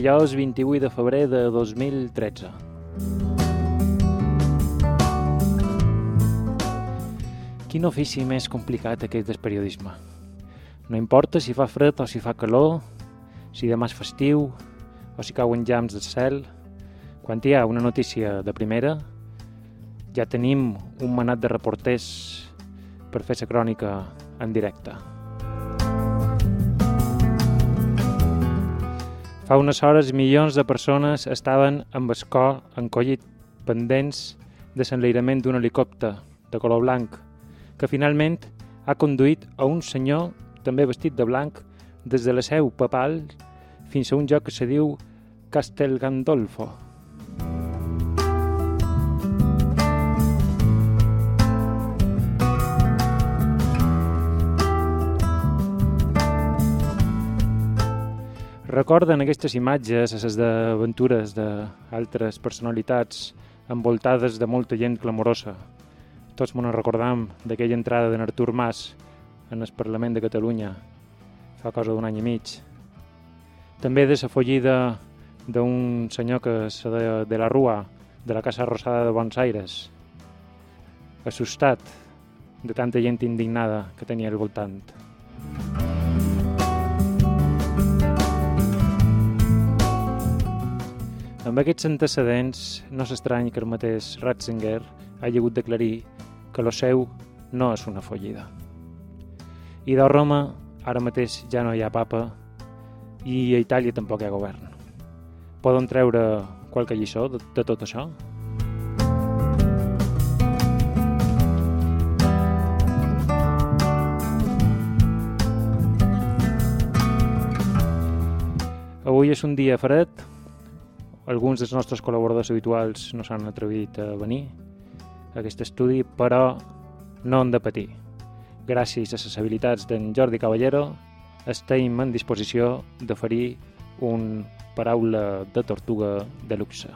Dijous 28 de febrer de 2013. Quin ofici més complicat aquest del periodisme. No importa si fa fred o si fa calor, si demà és festiu o si cauen llams del cel, quan hi ha una notícia de primera, ja tenim un manat de reporters per fer la crònica en directe. Fa unes hores milions de persones estaven amb el cor encollit pendents de l'enlairament d'un helicòpter de color blanc que finalment ha conduït a un senyor també vestit de blanc des de la seu papal fins a un lloc que se diu Castel Gandolfo. Recorden aquestes imatges, les d'aventures d'altres personalitats envoltades de molta gent clamorosa. Tots m'ho recordam d'aquella entrada d'en Artur Mas en el Parlament de Catalunya fa cosa d'un any i mig. També de la follida d'un senyor que se de, de la Rua, de la Casa Rosada de Buenos Aires, assustat de tanta gent indignada que tenia al voltant. Amb aquests antecedents, no s'estrany que el mateix Ratzinger hagi hagut d'aclarir que lo seu no és una follida. I de Roma ara mateix ja no hi ha papa i a Itàlia tampoc hi ha govern. Poden treure qualque lliçó de, de tot això? Avui és un dia fred, alguns dels nostres col·laboradors habituals no s'han atrevit a venir a aquest estudi, però no han de patir. Gràcies a les habilitats d'en Jordi Caballero, estem en disposició d'oferir un paraula de tortuga de luxe.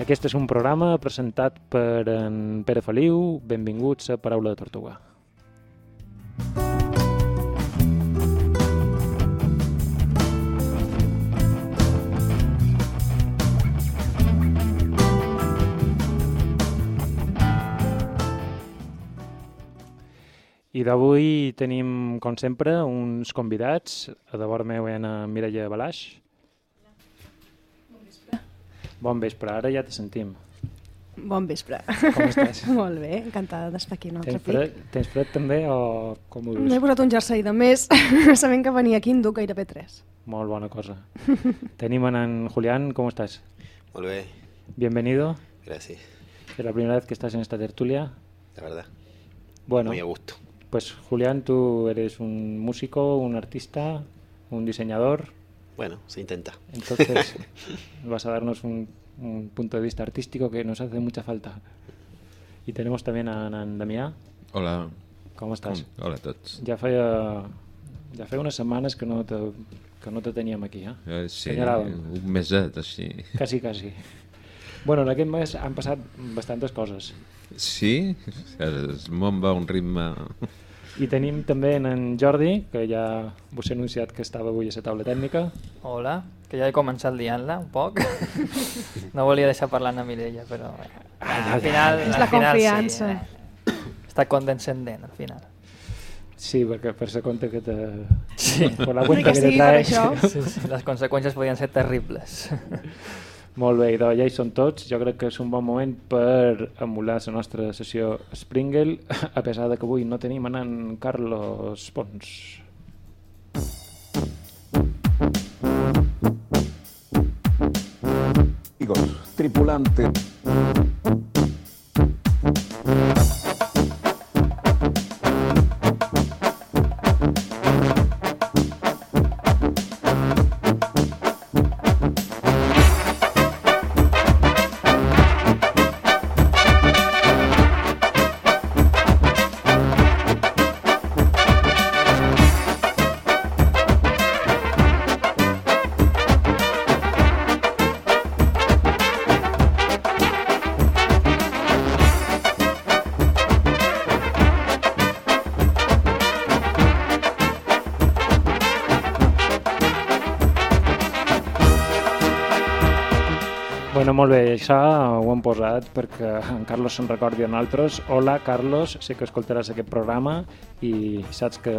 Aquest és un programa presentat per en Pere Feliu. Benvinguts a Paraula de Tortuga. I d'avui tenim, com sempre, uns convidats. A de vora meu hi ha Mireia Balaix. Bon vespre. Bon vespre, ara ja te sentim. Bon vespre. Com estàs? Molt bé, encantada d'estar aquí un altre tens fred, tens fred també o com ho dius? M'he posat un jersei de més, sabent que venia aquí en duc gairebé 3. Molt bona cosa. Tenim en Julián, com estàs? Molt bé. Bienvenido. Gracias. Es la primera vez que estás en esta tertulia. La verdad. Bueno. Muy a gusto. Pues Julián, tú eres un músico, un artista, un diseñador. Bueno, se intenta. Entonces vas a darnos un, un, punto de vista artístico que nos hace mucha falta. Y tenemos también a, a Damià. Hola. Com estàs? Com? Hola a tots. Ja feia, ja feia unes setmanes que no te, que no te teníem aquí, eh? eh sí, Senyalàvem. un meset així. Quasi, quasi. Bueno, en aquest mes han passat bastantes coses. Sí, el món va a un ritme... I tenim també en Jordi, que ja vos he anunciat que estava avui a la taula tècnica. Hola, que ja he començat liant-la un poc. no volia deixar parlar a Mireia, però Ah, al final... És al la final, confiança. Sí, eh? Està condescendent, al final. Sí, perquè per se compte que te... Sí. Por la cuenta que que te per traes. Sí, sí, les conseqüències podien ser terribles. Molt bé, doncs ja hi són tots. Jo crec que és un bon moment per emular la nostra sessió Springle, a pesar de que avui no tenim anant Carlos Pons. Amigos, tripulante. Molt bé, això ho hem posat perquè en Carlos se'n recordi a nosaltres. Hola, Carlos, sé que escoltaràs aquest programa i saps que,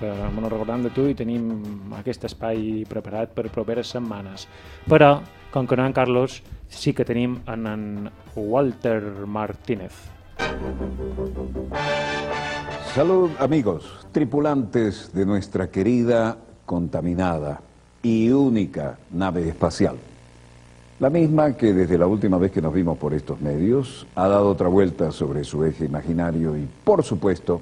que me recordem de tu i tenim aquest espai preparat per properes setmanes. Però, com que no en Carlos, sí que tenim en, en Walter Martínez. Salud amigos, tripulantes de nuestra querida, contaminada y única nave espacial. La misma que desde la última vez que nos vimos por estos medios ha dado otra vuelta sobre su eje imaginario y, por supuesto,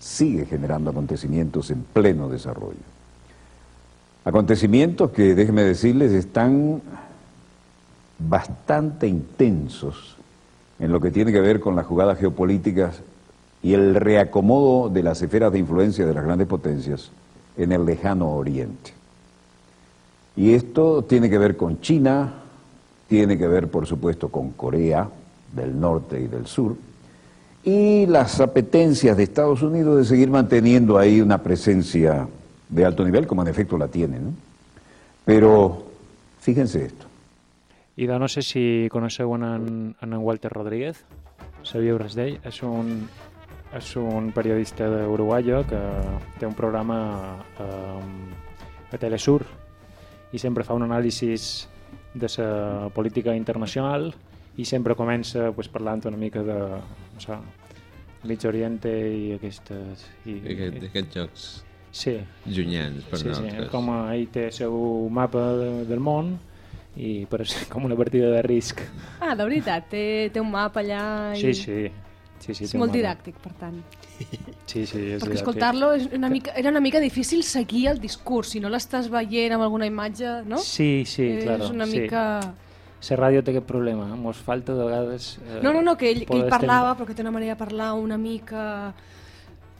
sigue generando acontecimientos en pleno desarrollo. Acontecimientos que, déjenme decirles, están bastante intensos en lo que tiene que ver con las jugadas geopolíticas y el reacomodo de las esferas de influencia de las grandes potencias en el lejano oriente. Y esto tiene que ver con China, tiene que ver, por supuesto, con Corea del Norte y del Sur, y las apetencias de Estados Unidos de seguir manteniendo ahí una presencia de alto nivel, como en efecto la tienen. ¿no? Pero fíjense esto. I de no sé si coneixeu en, en, en Walter Rodríguez, sabíeu res d'ell? És un, és un periodista d'Uruguayo que té un programa eh, a Telesur i sempre fa un anàlisi de la política internacional i sempre comença pues, parlant una mica de o sea, Mig Oriente i aquestes... I, Aquest, aquests jocs Sí, llunyans per sí, sí, nosaltres. com ell té el seu mapa de, del món i per ser com una partida de risc. Ah, de veritat, té, té un mapa allà i... Sí, sí. Sí, sí És molt didàctic, per tant. Sí, sí, és Perquè escoltar-lo és una mica, era una mica difícil seguir el discurs, si no l'estàs veient amb alguna imatge, no? Sí, sí, és claro. una sí. mica... La ràdio té aquest problema, mos falta de vegades... Eh, No, no, no, que ell, que ell parlava, però que té una manera de parlar una mica...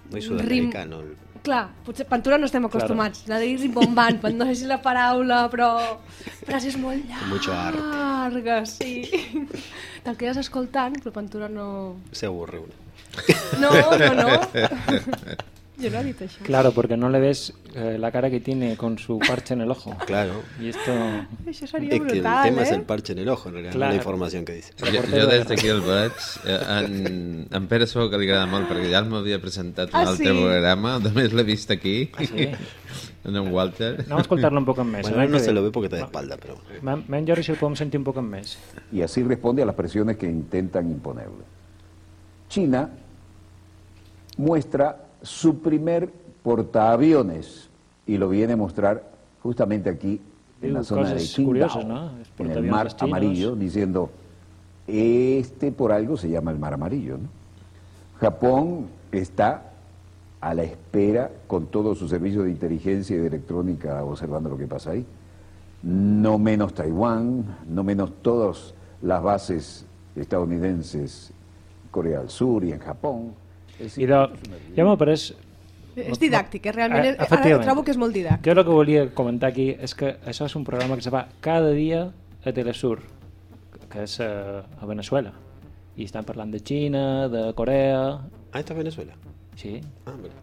Muy sudamericano. Clar, potser Pantura no estem acostumats, claro. de dir rimbombant, no sé si la paraula, però frases molt Mucho arte. llargues, sí. Te'l quedes escoltant, però Pantura no... Se uno. No, no, no. Jo no he això. Claro, porque no le ves eh, la cara que tiene con su parche en el ojo. Claro. Y esto... Això seria Es que el brutal, tema eh? es el parche en el ojo, en realidad, no Claro. la información que dice. Jo, jo de des d'aquí el veig, eh, en, en Pere segur que li agrada molt perquè ja m'havia presentat un Ah, altre sí? programa, només l'he vist aquí, sí? en en Walter. Anem a escoltar-lo un poc més. Bueno, a no se lo ve porque está de espalda, pero... Men- ara si el podem sentir un poc més. y así responde a las presiones que intentan imponerle. China muestra su primer portaaviones y lo viene a mostrar justamente aquí en la zona de Qingdao, no? En el mar chinos. amarillo, diciendo, este por algo se llama el mar amarillo. ¿no? Japón está a la espera con todo su servicio de inteligencia y de electrónica observando lo que pasa ahí. No menos Taiwán, no menos todas las bases estadounidenses en Corea del Sur y en Japón. I de... Ja m'ha pres... És didàctic, eh? realment. Eh, Eh, Ara trobo que és molt didàctic. Jo el que volia comentar aquí és que això és un programa que se fa cada dia a Telesur, que és a, a Venezuela. I estan parlant de Xina, de Corea... Ah, esta es Venezuela. Sí. Ah, mira.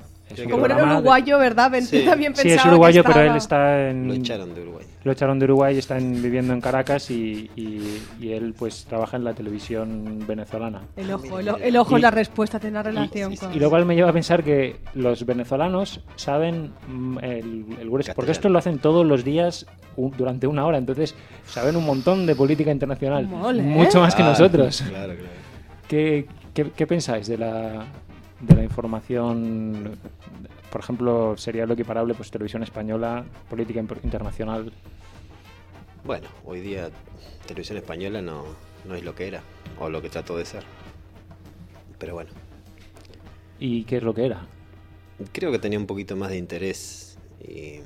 Como era uruguayo, ¿verdad? Ben- Sí. También Sí, es uruguayo, pero él está en... Lo echaron de Uruguay. Lo echaron de Uruguay, están viviendo en Caracas y, y- y él pues trabaja en la televisión venezolana. El ojo, el, ojo Y- es la respuesta, tiene una relación con... Y lo cual me lleva a pensar que los venezolanos saben mm, el, el grueso, porque esto lo hacen todos los días durante una hora, entonces saben un montón de política internacional, Mole, ¿eh? mucho más que Ah, nosotros. Claro, claro. ¿Qué, qué, qué pensáis de la, de la información? Por ejemplo, sería lo equiparable, pues televisión española, política internacional. Bueno, hoy día televisión española no, no es lo que era, o lo que trató de ser. Pero bueno, ¿Y qué es lo que era? creo que tenía un poquito más de interés y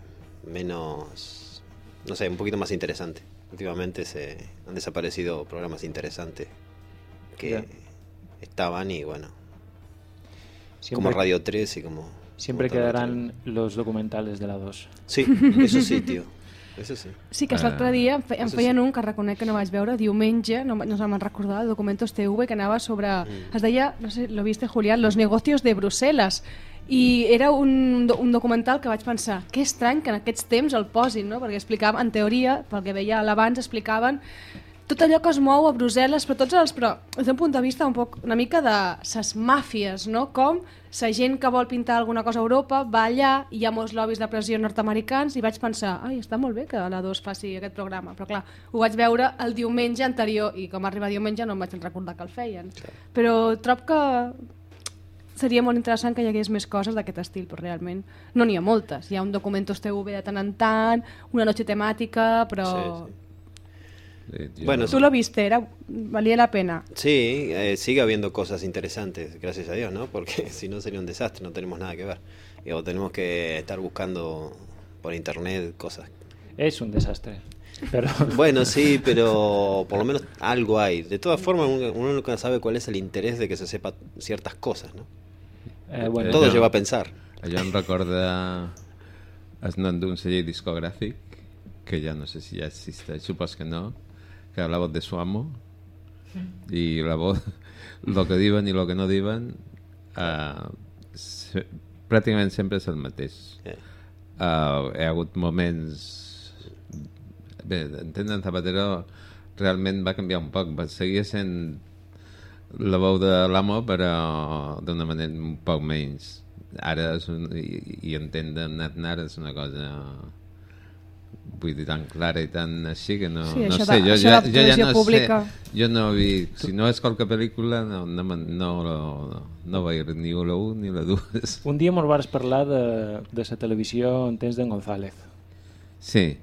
menos, no sé, un poquito más interesante. Últimamente se han desaparecido programas interesantes que estaban y bueno, Siempre, como Radio 3 y como... siempre como quedarán los documentales de la 2. otro. Sí, eso sí, tío. Eso sí. Sí, que Ah, l'altre dia em, fe, em feien sí. un que reconec que no vaig veure diumenge, no, no se me'n recordava, el Documentos TV, que anava sobre... Mm. Es deia, no sé, lo viste, Julián, Los negocios de Brussel·les. I era un, un documental que vaig pensar, que estrany que en aquests temps el posin, no? perquè explicaven, en teoria, pel que veia a l'abans, explicaven tot allò que es mou a Brussel·les, però tots els, però des d'un punt de vista un poc, una mica de ses màfies, no? Com la gent que vol pintar alguna cosa a Europa va allà, hi ha molts lobbies de pressió nord-americans i vaig pensar, ai, està molt bé que la 2 faci aquest programa, però clar, ho vaig veure el diumenge anterior i com arriba diumenge no em vaig recordar que el feien. Però trob que seria molt interessant que hi hagués més coses d'aquest estil, però realment no n'hi ha moltes. Hi ha un Documentos TV de tant en tant, una noche temàtica, però... Sí, sí. Sí, jo- Bueno, Tú lo viste, era, valía la pena. Sí, eh, sigue habiendo cosas interesantes, gracias a Dios, ¿no? Porque si no sería un desastre, no tenemos nada que ver. Y, o tenemos que estar buscando por internet cosas. És un desastre. Però... Bueno, sí, pero por lo menos algo hay. De todas formas, uno, uno nunca sabe cuál es el interés de que se sepa ciertas cosas, ¿no? Eh, bueno, Todo no. lleva a pensar. Allò em recorda el nom d'un celler discogràfic que ja no sé si ja existeix, supos que no, que la voz de su amo i la voz, lo que diuen i lo que no diuen uh, se, pràcticament sempre és el mateix. Uh, hi ha hagut moments... Bé, entendre Zapatero realment va canviar un poc, va seguir sent la veu de l'amo, però d'una manera un poc menys. Ara és un, i, i entendre Aznar és una cosa vull dir, tan clara i tan així que no, Sí, no sé, de- jo, ja, jo ja no pública. sé jo no vi, si no és qualque pel·lícula no, no, no, no, no vaig ni la 1 ni la 2 Un dia mos vas parlar de, de la televisió en temps d'en González. Sí,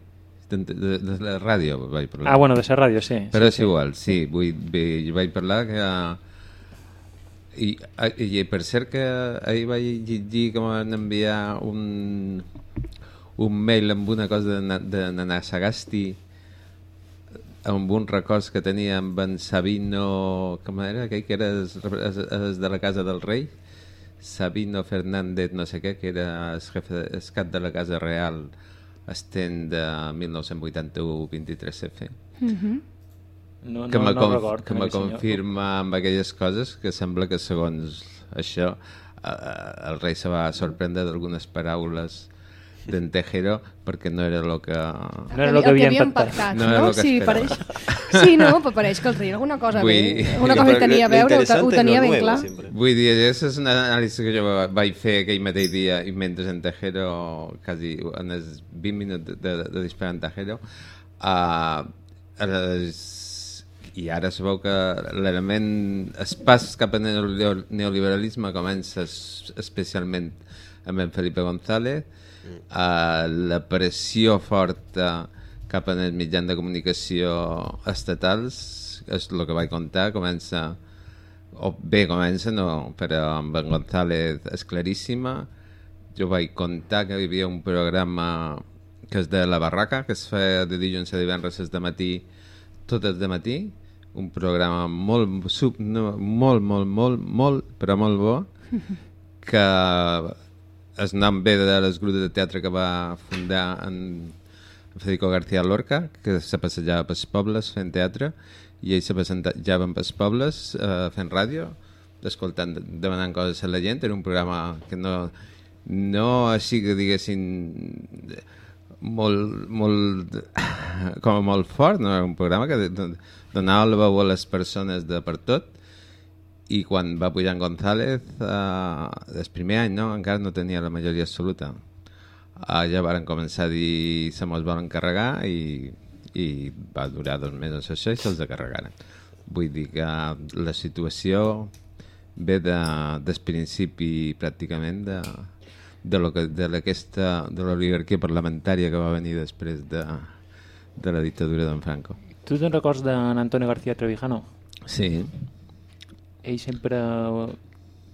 de, de, de la ràdio vaig parlar. Ah, bueno, de la ràdio, sí. Però sí, és igual, sí, vull, bé, vaig parlar que... I, i, i per cert que ahir vaig llegir que m'han enviar un, un mail amb una cosa de, de Nana Sagasti amb uns records que tenia amb en Sabino com era aquell que era es, es, es de la casa del rei? Sabino Fernández no sé què que era el, jefe, el cap de la casa real estent de 1981-23F No, que no, me, no conf record, que me aquell senyor. confirma amb aquelles coses que sembla que segons això eh, eh, el rei se va sorprendre d'algunes paraules d'en Tejero perquè no era el que... No era el que havien pactat. No era no? el que sí, pareix... sí, no, però pareix que el rei alguna cosa Vull- bé, alguna Digo, cosa hi Pero tenia a veure, ho, es tenia ben clar. siempre. Vull dir, això és una anàlisi que jo vaig fer aquell mateix dia i mentre en Tejero, quasi en els 20 minuts de, de, de disparar en Tejero, uh, es, i ara es veu que l'element, el pas cap al neolibera- neoliberalisme comença es- especialment amb en Felipe González, uh, la pressió forta cap en els mitjans de comunicació estatals, és el que vaig contar, comença o bé comença, no, però amb en González és claríssima. Jo vaig contar que hi havia un programa que és de La Barraca, que es feia de dilluns a divendres de matí, tot el de matí, un programa molt, sub, no, molt, molt, molt, molt, però molt bo, que es nom ve de les grups de teatre que va fundar en Federico García Lorca, que se passejava pels pobles fent teatre, i ells se passejaven pels pobles eh, fent ràdio, escoltant, demanant coses a la gent. Era un programa que no, no així que diguessin molt, molt, com a molt fort, no? era un programa que don- donava la veu a les persones de per tot, i quan va pujar en González, eh, el primer any no, encara no tenia la majoria absoluta. Uh, ja varen començar a dir se mos volen carregar i, i va durar dos mesos això i se'ls carregaren. Vull dir que la situació ve de, del principi pràcticament de, de, lo que, de, aquesta, de l'oligarquia parlamentària que va venir després de, de la dictadura d'en Franco. Tu te'n records d'en Antonio García Trevijano? Sí, Ell sempre,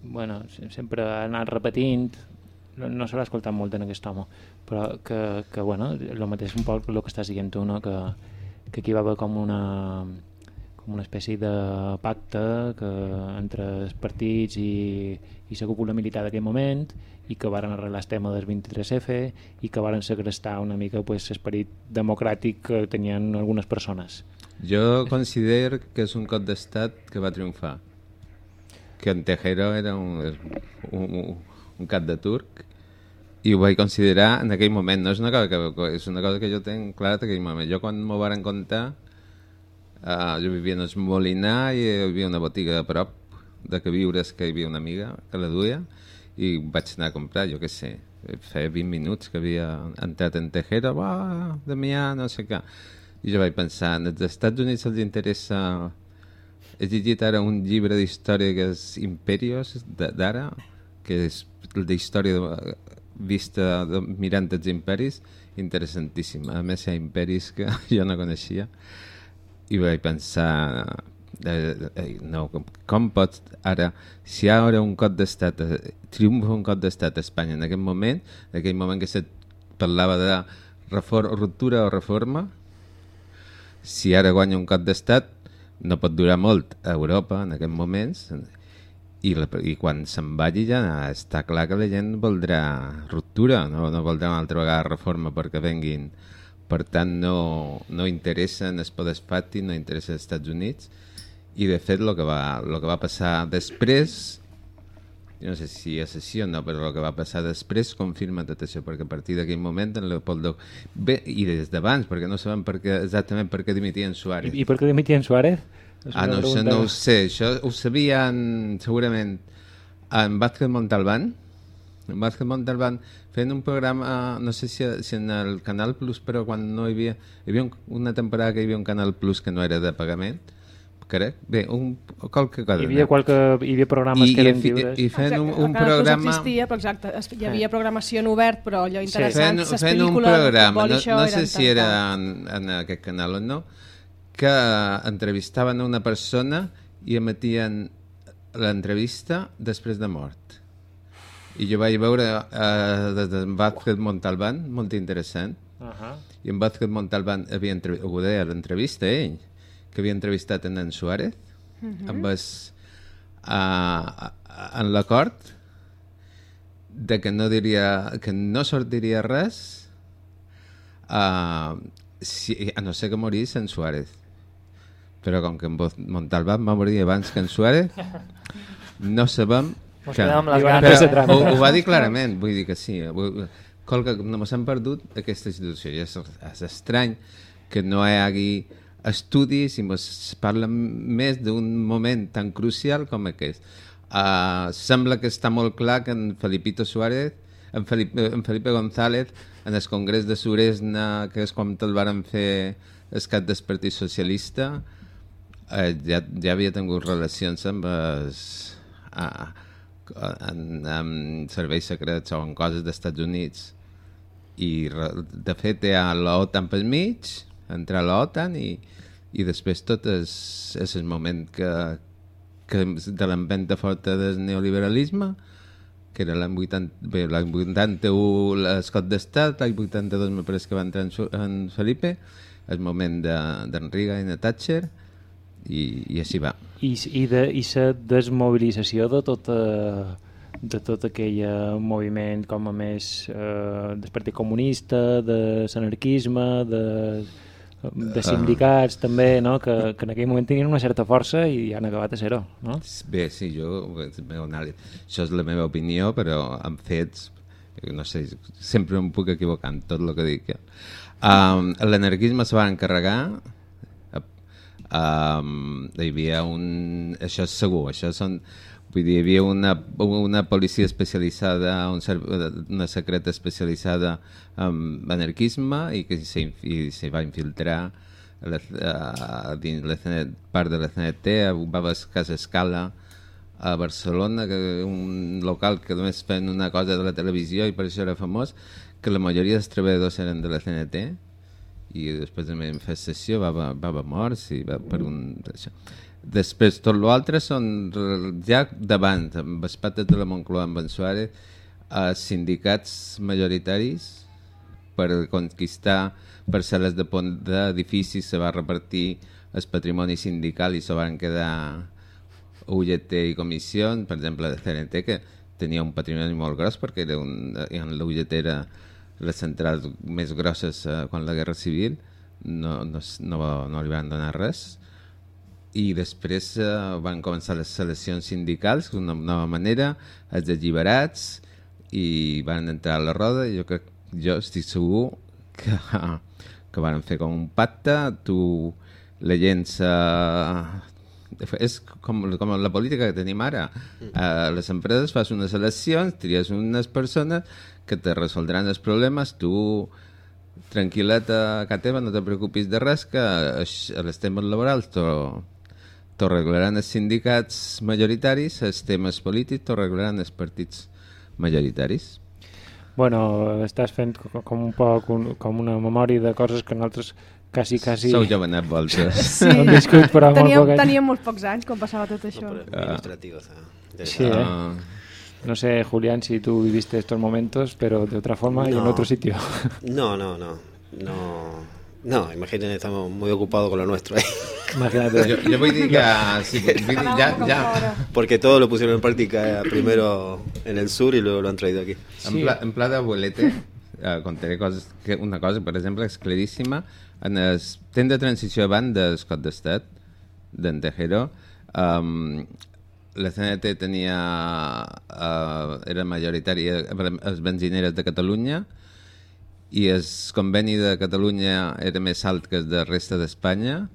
bueno, se- sempre ha anat repetint, no, no se l'ha escoltat molt en aquest home, però que, que bueno, el mateix un poc el que estàs dient tu, no? que, que aquí va haver com una, com una espècie de pacte que, entre els partits i, i la cúpula militar d'aquell moment i que varen arreglar el tema del 23F i que varen segrestar una mica pues, l'esperit democràtic que tenien algunes persones. Jo considero que és un cop d'estat que va triomfar. Que en Tejero era un, un, un cap de turc i ho vaig considerar en aquell moment. No és una cosa que, és una cosa que jo tenc clara en aquell moment. Jo quan m'ho varen contar Uh, jo vivia en el Molinar i hi havia una botiga a prop de queviures que hi havia una amiga que la duia i vaig anar a comprar, jo què sé, feia 20 minuts que havia entrat en Tejera, va, Damià, no sé què. I jo vaig pensar, als Estats Units els interessa... He llegit ara un llibre d'història que és Imperios, d'ara, que és d'història de, vista de, mirant els imperis, interessantíssim. A més, hi ha imperis que jo no coneixia i vaig pensar eh, eh, no, com, com pots ara, si ara un cop d'estat eh, triomfa un cop d'estat a Espanya en aquest moment, en aquell moment que se parlava de ruptura o reforma si ara guanya un cop d'estat no pot durar molt a Europa en aquests moments i, la, i quan se'n vagi ja està clar que la gent voldrà ruptura, no, no voldrà una altra vegada reforma perquè venguin. Per tant no, no interessa en el Poders Fati, no interessa als Estats Units i de fet el que va, lo que va passar després jo no sé si és així o no, però el que va passar després confirma tot això, perquè a partir d'aquell moment en Leopoldo... Bé, i des d'abans, perquè no sabem per què, exactament per què dimitien Suárez. I, I per què dimitien Suárez? Ah, no, això no ho sé, això ho sabien segurament en Vázquez Montalbán, en Vázquez Montalbán fent un programa, no sé si, si en el Canal Plus, però quan no hi havia... Hi havia un, una temporada que hi havia un Canal Plus que no era de pagament, crec. Bé, un, qualque cosa. Hi havia, qualque, hi havia programes I, que eren i, lliures. I, i fent un, un Plus programa... existia, però exacte, es- hi havia programació en obert, però allò interessant, fent, les fent un programa, no, no sé si era en, en aquest canal o no, que entrevistaven a una persona i emetien l'entrevista després de mort. I jo vaig veure eh, des de Vázquez Montalbán, molt interessant, Uh -huh. i en Vázquez Montalbán havia entrev- ho deia a l'entrevista ell, que havia entrevistat en en Suárez, amb es, uh, en l'acord de que no diria que no sortiria res uh, si, a no ser que morís en Suárez però com que en Montalbán va morir abans que en Suárez no sabem que- trampa. ho, ho va dir clarament, vull dir que sí. Vull- Com que no mos hem perdut aquesta institució. I és, és estrany que no hi hagi estudis i mos parla més d'un moment tan crucial com aquest. Uh, sembla que està molt clar que en Felipito Suárez, en Felipe, en Felipe González, en el Congrés de Suresna, que és com te'l varen fer el cap del Partit Socialista, eh, ja, ja havia tingut relacions amb els, a, en serveis secrets o en coses dels Estats Units i de fet hi ha l'OTAN pel mig entrar a l'OTAN i, i després tot és, és el moment que, que de l'empenta forta del neoliberalisme que era l'any 80, bé, l'any 81 l'escot d'estat, l'any 82 me pareix que va entrar en, en Felipe el moment de- d'en de, Reagan i de Thatcher i, i així va. I, i, de, i la desmobilització de tota de tot aquell eh, moviment com a més eh, del Partit Comunista, de l'anarquisme, de, de sindicats també, no? que, que en aquell moment tenien una certa força i han acabat a ser-ho. No? Bé, sí, jo, això és la meva opinió, però amb fets, no sé, sempre em puc equivocar en tot el que dic. Um, L'anarquisme se va encarregar, um, hi havia un... Això és segur, això són... Vull dir, hi havia una, una policia especialitzada, un, una secreta especialitzada en anarquisme i que se, i se va infiltrar a la, a, dins la CNT, part de la CNT, a Babes Casa Escala, a Barcelona, que un local que només feien una cosa de la televisió i per això era famós, que la majoria dels treballadors eren de la CNT i després de la manifestació va, va, va morts i va per un... Això. Després tot l'altre són ja davant, amb els pates de la Moncloa amb en Suárez, eh, sindicats majoritaris per conquistar parcel·les de d'edificis se va repartir el patrimoni sindical i se van quedar UGT i comissió, per exemple, de CNT, que tenia un patrimoni molt gros perquè era un, en la UGT era les centrals més grosses eh, quan la Guerra Civil, no, no, no, no li van donar res, i després eh, van començar les seleccions sindicals d'una nova manera, els alliberats i van entrar a la roda i jo, crec, jo estic segur que, que van fer com un pacte tu la gent se... És com, com la política que tenim ara. A les empreses fas unes eleccions, tries unes persones que te resoldran els problemes, tu tranquil·leta a casa teva, no te preocupis de res, que aix- els temes laborals t'ho t'ho arreglaran els sindicats majoritaris, els temes polítics t'ho arreglaran els partits majoritaris. Bueno, estàs fent co- com un poc un, com una memòria de coses que nosaltres quasi, quasi Sou jovenet vosaltres. Sí. hem viscut, però molt teníem, poc anys. teníem molts pocs anys quan passava tot això. No, o sea, Sí. ¿eh? Ah, No sé, Julián, si tú viviste estos momentos, pero de otra forma y en No. otro sitio. No, no, no. No, no imaginen, estamos muy ocupados con lo nuestro ahí. Imagínate. jo, jo vull dir que... Sí, vull dir, ja, ja, Porque todo lo pusieron en práctica eh, primero en el sur y luego lo han traído aquí. En pla, en pla d'abuelete, eh, contaré coses, que una cosa, per exemple, és claríssima. En el temps de transició abans del cop d'estat, d'en Tejero, um, la CNT tenia, uh, era majoritària a les benzineres de Catalunya i el conveni de Catalunya era més alt que el de resta d'Espanya.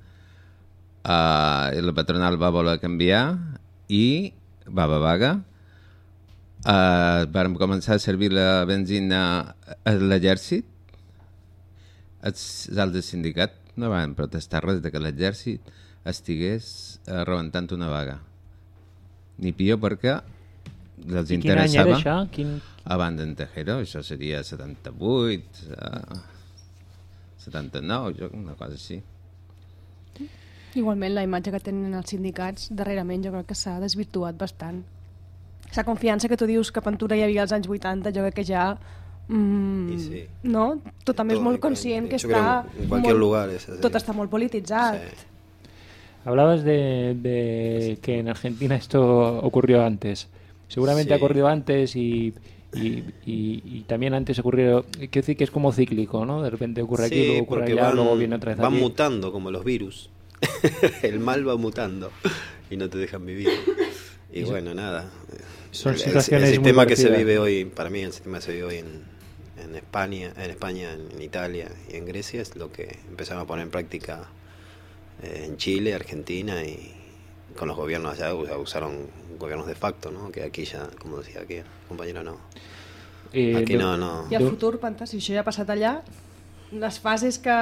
Uh, la patronal va voler canviar i va haver vaga. Uh, vàrem començar a servir la benzina a l'exèrcit. Els, altres sindicats no van protestar res de que l'exèrcit estigués uh, rebentant una vaga. Ni pio perquè els I quin any era interessava. això? Quin... abans d'en Tejero, això seria 78 uh, 79 jo, una cosa així Igualment, la imatge que tenen els sindicats darrerament jo crec que s'ha desvirtuat bastant. La confiança que tu dius que Pentura hi havia als anys 80, jo crec que ja... Mm, I sí. No? Tothom és Todo, molt en- conscient en- que està... en molt, lugar así. Tot està molt polititzat. Sí. Hablabas de, de que en Argentina esto ocurrió antes. Seguramente Sí. ha ocurrido antes y, y, y- y también antes ocurrió... Quiero decir que es como cíclico, ¿no? De repente ocurre aquí, luego ocurre porque allá, van, luego viene otra vez van aquí. mutando como los virus. el mal va mutando y no te dejan vivir. Y bueno, nada. Son el, situaciones el muy sistema que se vive hoy, para mí el sistema que se vive hoy en, en España, en España, en Italia y en Grecia es lo que empezaron a poner en práctica eh, en Chile, Argentina y con los gobiernos allá usa- usaron gobiernos de facto, ¿no? Que aquí ya, como decía aquí el compañero, no. Eh, Aquí de- no, no. I el futur, Panta, si això ja ha passat allà, les fases que,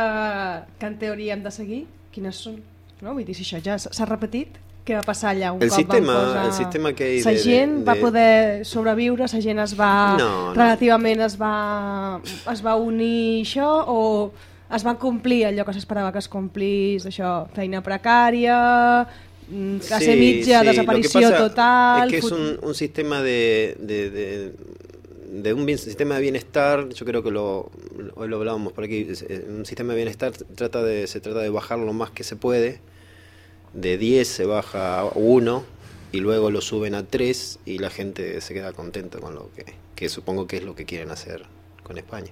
que en teoria hem de seguir, quines són? No? Vull dir, si això ja s'ha repetit, què va passar allà un El cop sistema- van posar... el sistema que hi La de- de- gent va de- poder sobreviure, la gent es va... No, no. relativament es va, es va unir això o es va complir allò que s'esperava que es complís, això, feina precària, mm, classe Sí, mitja, sí, desaparició total... Es que es fut- un, un sistema de, de, de, de un bien- sistema de bienestar, yo creo que lo, hoy lo hablábamos por aquí, eh, un sistema de bienestar trata de, se trata de bajar lo más que se puede, de 10 se baja a 1 y luego lo suben a 3 y la gente se queda contenta con lo que, que supongo que es lo que quieren hacer con España.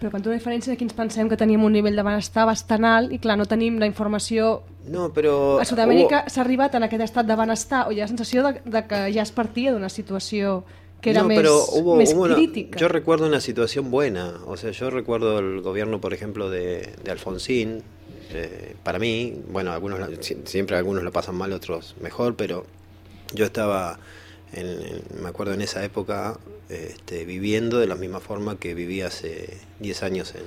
Però quan tu diferència de ens pensem que teníem un nivell de benestar bastant alt i clar, no tenim la informació... No, pero... A Sud-amèrica s'ha arribat en aquest estat de benestar o hi ha la sensació de, de que ja es partia d'una situació que era no, més, pero hubo, més hubo una- crítica. yo recuerdo una situación buena. O sea, yo recuerdo el gobierno, por ejemplo, de, de Alfonsín. eh, para mí, bueno, algunos siempre algunos lo pasan mal, otros mejor, pero yo estaba, en, en- me acuerdo en esa época, este, viviendo de la misma forma que vivía hace 10 años en,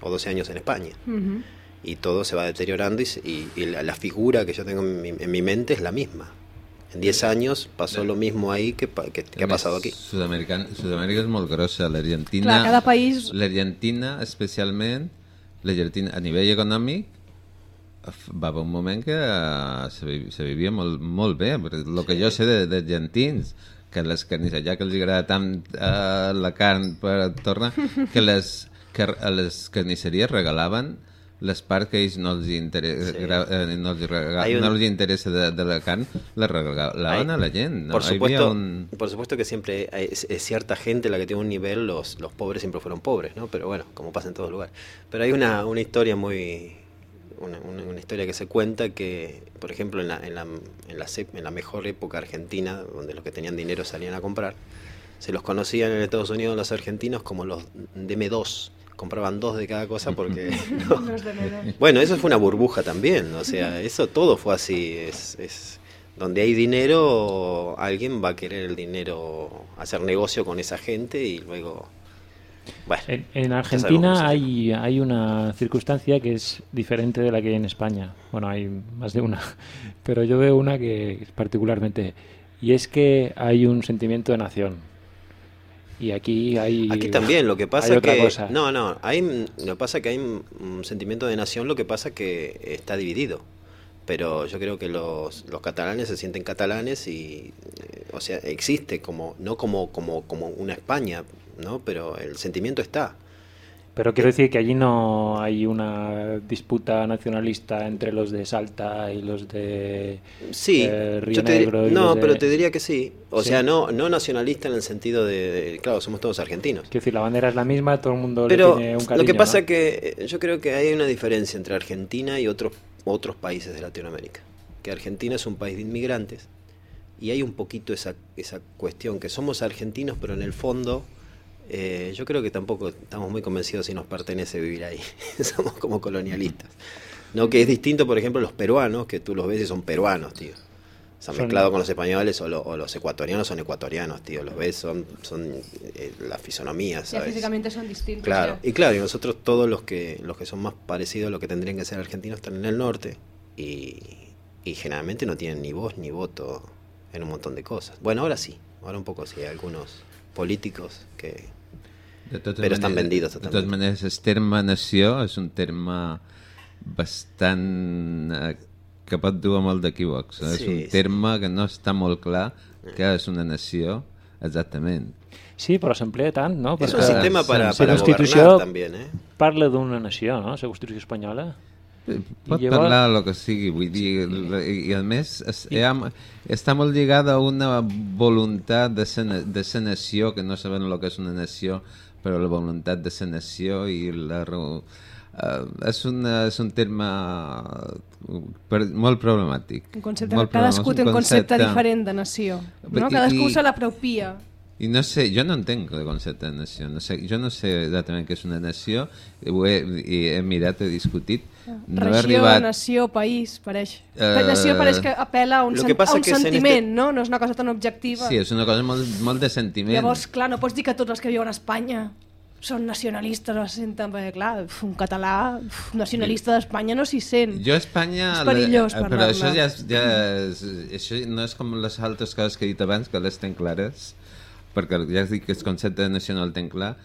o 12 años en España. Mhm. Y todo se va deteriorando y, y- y la, la figura que yo tengo en mi, en mi mente es la misma. En 10 años pasó lo mismo ahí que, que- que ha pasado aquí. Sud-Amèrica Sud és molt grossa. L'Argentina... Clar, cada país... L'Argentina, especialment, l'Argentina a nivell econòmic, va haver un moment que eh, se, se vivia molt, molt bé. El que jo sé de- d'argentins, que les carnisses, ja que els agrada tant eh, la carn per tornar, que les, que les carnisseries regalaven les parts que a ells no els, interessa, Sí. eh, no els, un- no els interessa de, de la carn, les regalaven Hay- a la gent. No? Por supuesto, un... por supuesto que siempre hay- es, es cierta gente la que tiene un nivel, los, los pobres siempre fueron pobres, ¿no? Pero bueno, como pasa en todos lugares. Pero hay una, una historia muy... Una, una- una historia que se cuenta que, por ejemplo, en la, en, la, en, la, en la mejor época argentina, donde los que tenían dinero salían a comprar, se los conocían en Estados Unidos los argentinos como los DM2, compraban dos de cada cosa porque... No. Bueno, eso fue una burbuja también, o sea, eso todo fue así, es, es donde hay dinero, alguien va a querer el dinero, hacer negocio con esa gente y luego... Bueno, En, en Argentina hay, hay una circunstancia que es diferente de la que hay en España. Bueno, hay más de una, pero yo veo una que es particularmente, y es que hay un sentimiento de nación. Y aquí hay... Aquí también, lo que pasa hay otra que... cosa. No, no, hay, lo que pasa que hay un un sentimiento de nación, lo que pasa que está dividido. Pero yo creo que los, los catalanes se sienten catalanes y, eh, o sea, existe como, no como, como, como una España, ¿no? Pero el sentimiento está. Pero quiero decir que allí no hay una disputa nacionalista entre los de Salta y los de Sí, eh, Río yo te dir- Negro. y no, de- pero te diría que sí. O Sí. sea, no, no nacionalista en el sentido de, claro, somos todos argentinos. Quiero decir, la bandera es la misma, todo el mundo Pero le tiene un lo cariño, que pasa ¿no? que eh, yo creo que hay una diferencia entre Argentina y otros otros países de Latinoamérica. Que Argentina es un país de inmigrantes y hay un poquito esa, esa cuestión que somos argentinos, pero en el fondo eh, yo creo que tampoco estamos muy convencidos si nos pertenece vivir ahí. somos como colonialistas. No, que es distinto, por ejemplo, los peruanos, que tú los ves y son peruanos, tío. Se han Son- mezclado con los españoles o, lo- o los ecuatorianos son ecuatorianos, tío. Los ves, son, son eh, la fisonomía, Ya físicamente son distintos. Claro, ya. y claro, y nosotros todos los que los que son más parecidos a lo que tendrían que ser argentinos están en el norte y, y generalmente no tienen ni voz ni voto en un montón de cosas. Bueno, ahora sí, ahora un poco sí, hay algunos políticos que... De totes Però estan vendidos De totes totalment. maneres, el terme nació és un terme bastant... Eh, que pot dur a molt d'equívocs. eh? és Sí, un sí. terme que no està molt clar que és una nació exactament. Sí, però s'emplea tant, no? Es un Perquè sistema para, la para Constitució gobernar también, ¿eh? parla d'una nació, no? La Constitució espanyola. Pot llavors- parlar el que sigui, vull dir, i, i a més es, hi ha, està molt lligada a una voluntat de ser, de ser nació, que no sabem el que és una nació, però la voluntat de ser nació i la... raó- Uh, és, una, és un terme uh, per, molt problemàtic. Un concepte, Molt cadascú té un concepte concepte- diferent de nació. No? Cadascú i- se l'apropia. I no sé, jo no entenc el concepte de nació. No sé, jo no sé exactament què és una nació. Ho he, i he mirat, he discutit. No he Regió, arribat... nació, país, pareix. Eh, nació pareix que apela a un, sen a un que sentiment, este- no? No és una cosa tan objectiva. Sí, és una cosa molt, molt de sentiment. Llavors, clar, no pots dir que tots els que viuen a Espanya són nacionalistes o se senten, perquè clar, un català uf, nacionalista d'Espanya no s'hi sent. Jo a Espanya... És perillós la- Però això ja, és, ja és, això no és com les altres coses que he dit abans, que les tenc clares, perquè ja dit que el concepte de el tenc clar.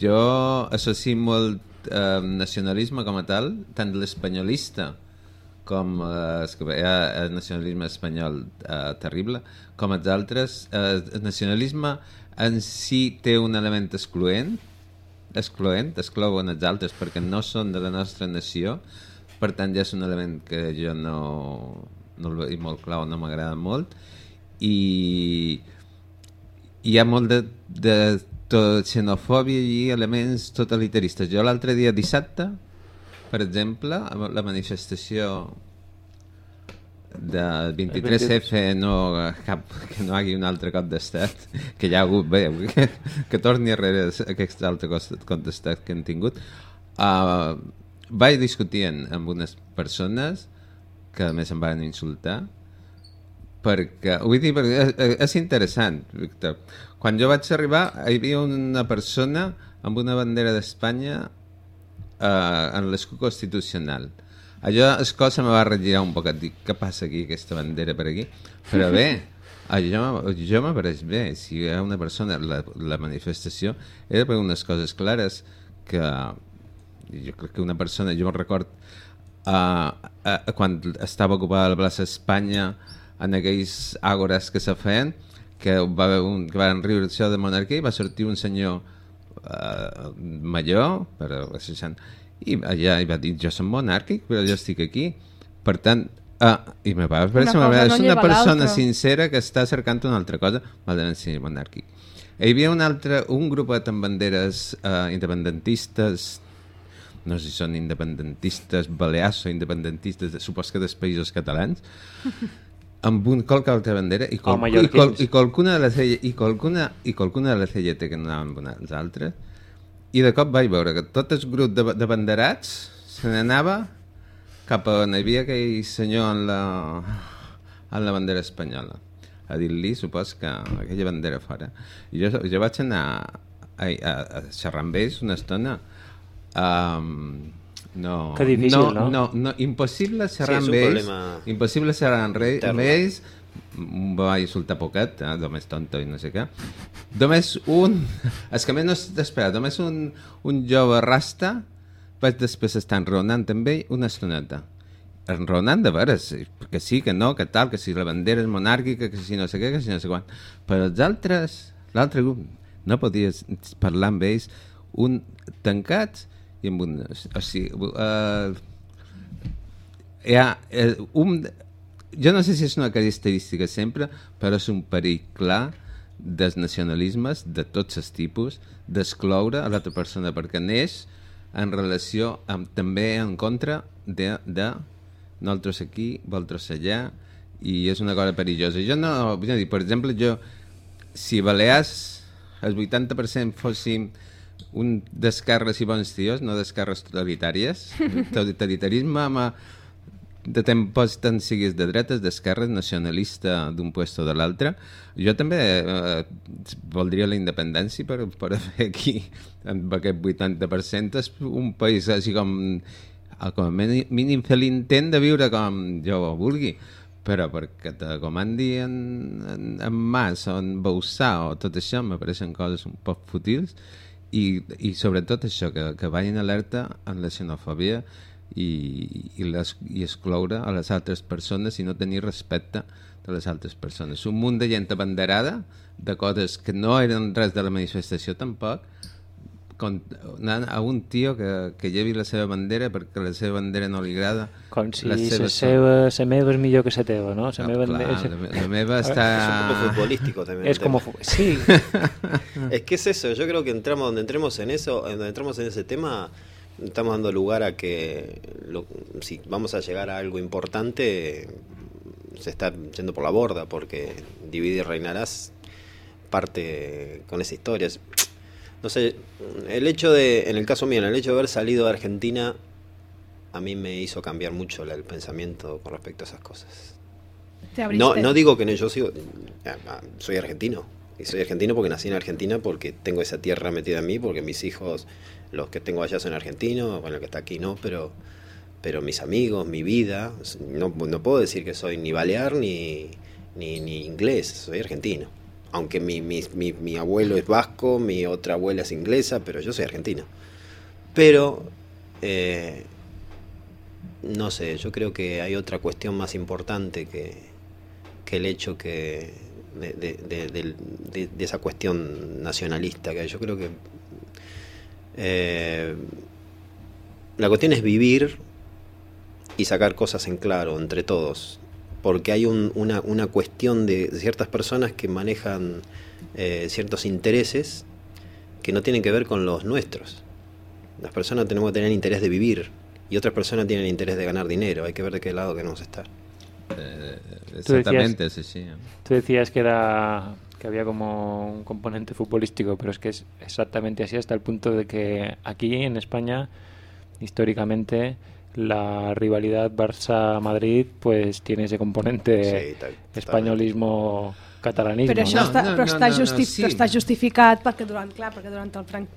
Jo associo molt eh, nacionalisme com a tal, tant l'espanyolista com eh, el nacionalisme espanyol eh, terrible, com els altres. Eh, el nacionalisme en si té un element excloent, excloent, exclouen els altres perquè no són de la nostra nació, per tant ja és un element que jo no, no el veig molt clar o no m'agrada molt, i hi ha molt de, de to- xenofòbia i elements totalitaristes. Jo l'altre dia, dissabte, per exemple, amb la manifestació del 23F no, cap, que no hi hagi un altre cop d'estat que ja ha hagut, bé, que, que torni darrere aquest altre cop d'estat que hem tingut. Uh, vaig discutint amb unes persones que a més em van insultar perquè, vull dir, perquè és, és interessant, Víctor. Quan jo vaig arribar, hi havia una persona amb una bandera d'Espanya eh, en l'escut constitucional. Allò, el cos se me va regirar un poc, dic, què passa aquí, aquesta bandera per aquí? Però bé, allò, jo m'apareix bé, si hi ha una persona, la, la manifestació era per unes coses clares que jo crec que una persona, jo me'n record uh, uh, quan estava ocupada la plaça Espanya en aquells àgores que se feien que, va haver un, que van riure això de monarquia i va sortir un senyor uh, major però 60, i allà i va dir jo som monàrquic però jo estic aquí per tant Ah, i me va Una cosa és no una lleva persona sincera que està cercant una altra cosa malament sí, monàrquic. Hi havia un altre, un grupet amb banderes uh, independentistes no sé si són independentistes balears o independentistes, de, supos que dels països catalans, amb un qualque altra bandera i, qual, i, qual, i qualcuna de les i qualcuna, i qualcuna de les CGT que no anaven amb una- els altres. I de cop vaig veure que tot el grup de, de banderats se n'anava cap a on hi havia aquell senyor en la, en la bandera espanyola. A dir-li, supos que aquella bandera fora. I jo, jo vaig anar a, a, a xerrar amb ells una estona um, no, Que difícil, no? no? No, impossible xerrar Sí, amb ells. problema Impossible xerrar amb, re, amb ells. Va insultar poquet, eh? només tonto i no sé què. Només un... És que a més no t'espera, només un, un jove rasta vaig després estar enraonant amb ell una estoneta. Enraonant de veres, que sí, que no, que tal, que si la bandera és monàrquica, que si no sé què, que si no sé quan. Però els altres, l'altre grup, no podies parlar amb ells un tancats i amb un... O sigui, uh, hi ha eh, un... Jo no sé si és una característica sempre, però és un perill clar dels nacionalismes de tots els tipus d'excloure a l'altra persona perquè neix en relació amb, també en contra de, de nosaltres aquí, vosaltres allà i és una cosa perillosa. Jo no, per exemple, jo si Balears el 80% fóssim un d'esquerres i bons tios, no d'esquerres totalitàries. Totalitarisme amb, de tempos tant siguis de dretes, d'esquerres, nacionalista d'un puesto o de l'altre. Jo també eh, voldria la independència per, per fer aquí, amb aquest 80%, és un país així com, eh, com a mínim- fer l'intent de viure com jo vulgui però perquè te comandi en, en, en mas o en Bausà o tot això m'apareixen coses un poc fútils i, i sobretot això, que, que vagin alerta en la xenofòbia i, i, les, i excloure a les altres persones i no tenir respecte de les altres persones. Un munt de gent abanderada de coses que no eren res de la manifestació tampoc, a un tio que, que llevi la seva bandera perquè la seva bandera no li agrada. Com si la seva, la meva és millor que la teva, no? La No, meva clar, és, la, me- la meva està... Es un poco futbolístico también. és el com... tema. Sí, Es que es eso, yo creo que entramos donde entremos en eso, donde entramos en ese tema, estamos dando lugar a que lo- si vamos a llegar a algo importante, se está yendo por la borda, porque Divide y Reinarás parte con esa historia. No sé, el hecho de, en el caso mío, el hecho de haber salido de Argentina, a mí me hizo cambiar mucho el pensamiento con respecto a esas cosas. No, no digo que no, yo sigo, ah, ah, soy argentino. Y soy argentino porque nací en Argentina, porque tengo esa tierra metida en mí, porque mis hijos, los que tengo allá son argentinos, bueno, el que está aquí no, pero, pero mis amigos, mi vida, no, no puedo decir que soy ni balear ni, ni, ni inglés, soy argentino. Aunque mi, mi, mi, abuelo es vasco, mi otra abuela es inglesa, pero yo soy argentino. Pero, eh, no sé, yo creo que hay otra cuestión más importante que, que el hecho que de, esa cuestión nacionalista que yo creo que eh, la cuestión es vivir y sacar cosas en claro entre todos porque hay un- una, una cuestión de ciertas personas que manejan eh, ciertos intereses que no tienen que ver con los nuestros. Las personas tenemos que tener interés de vivir y otras personas tienen interés de ganar dinero. Hay que ver de qué lado queremos estar. Eh, decías- exactamente, sí, sí. tú decías que era que había como un componente futbolístico, pero es que es exactamente así hasta el punto de que aquí en España históricamente la rivalidad Barça-Madrid pues tiene ese componente Sí, tal- españolismo catalanismo. Però això no? No, està, no, però no, està, no, no, justi sí. està justificat perquè durant, clar, perquè durant el franc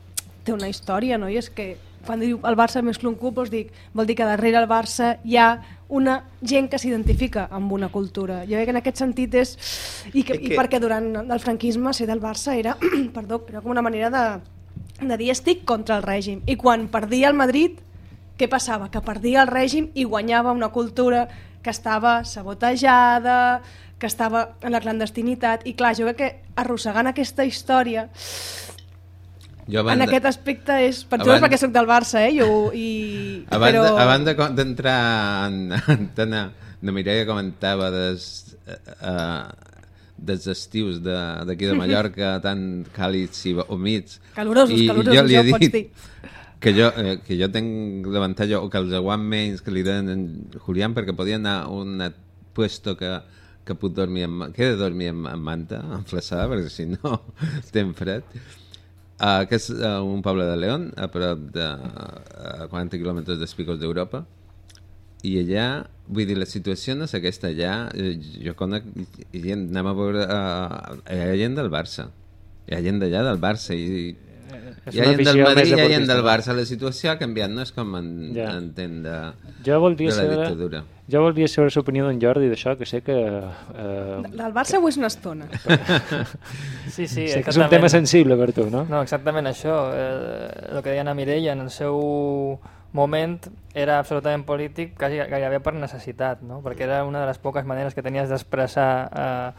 té una història, no? I és que quan diu el Barça més que un club doncs dic, vol dir que darrere el Barça hi ha una gent que s'identifica amb una cultura. Jo crec que en aquest sentit és... I, que, i que- perquè durant el franquisme ser del Barça era, perdó, era com una manera de, de dir estic contra el règim. I quan perdia el Madrid, què passava? Que perdia el règim i guanyava una cultura que estava sabotejada, que estava en la clandestinitat, i clar, jo crec que arrossegant aquesta història, Jo en aquest aspecte és... Per tu és abans- perquè sóc del Barça, eh? Jo, i, A banda, però... a banda d'entrar en, en tema, la Mireia comentava des, uh, dels estius de- d'aquí de, de Mallorca tan càlids i humits. Calorosos, I calorosos, jo li he ja dit dir. Que jo, eh, que jo tenc l'avantatge, o que els aguant menys que li donen en Julián, perquè podia anar a un puesto que, que puc dormir amb, que he de dormir amb, amb manta, amb flaçada, perquè si no tenc fred. uh, que és uh, un poble de León, a prop de uh, 40 quilòmetres dels picos d'Europa, i allà, vull dir, la situació no és aquesta. Allà, eh, jo conec gent, anem a veure, uh, hi ha gent del Barça, hi ha gent d'allà del Barça, i És hi ha una gent del visió Madrid més i hi ha gent del Barça, la situació ha canviat, no és com en, Ja. entén de, Jo voldria de la saber, dictadura. jo voldria saber l'opinió d'en Jordi d'això, que sé que... Eh, Del Barça avui és una estona. Sí, sí, sé que és un tema sensible per tu, no? No, exactament això. Eh, el que deia Ana Mireia, en el seu moment era absolutament polític quasi, gairebé per necessitat, no? perquè era una de les poques maneres que tenies d'expressar eh,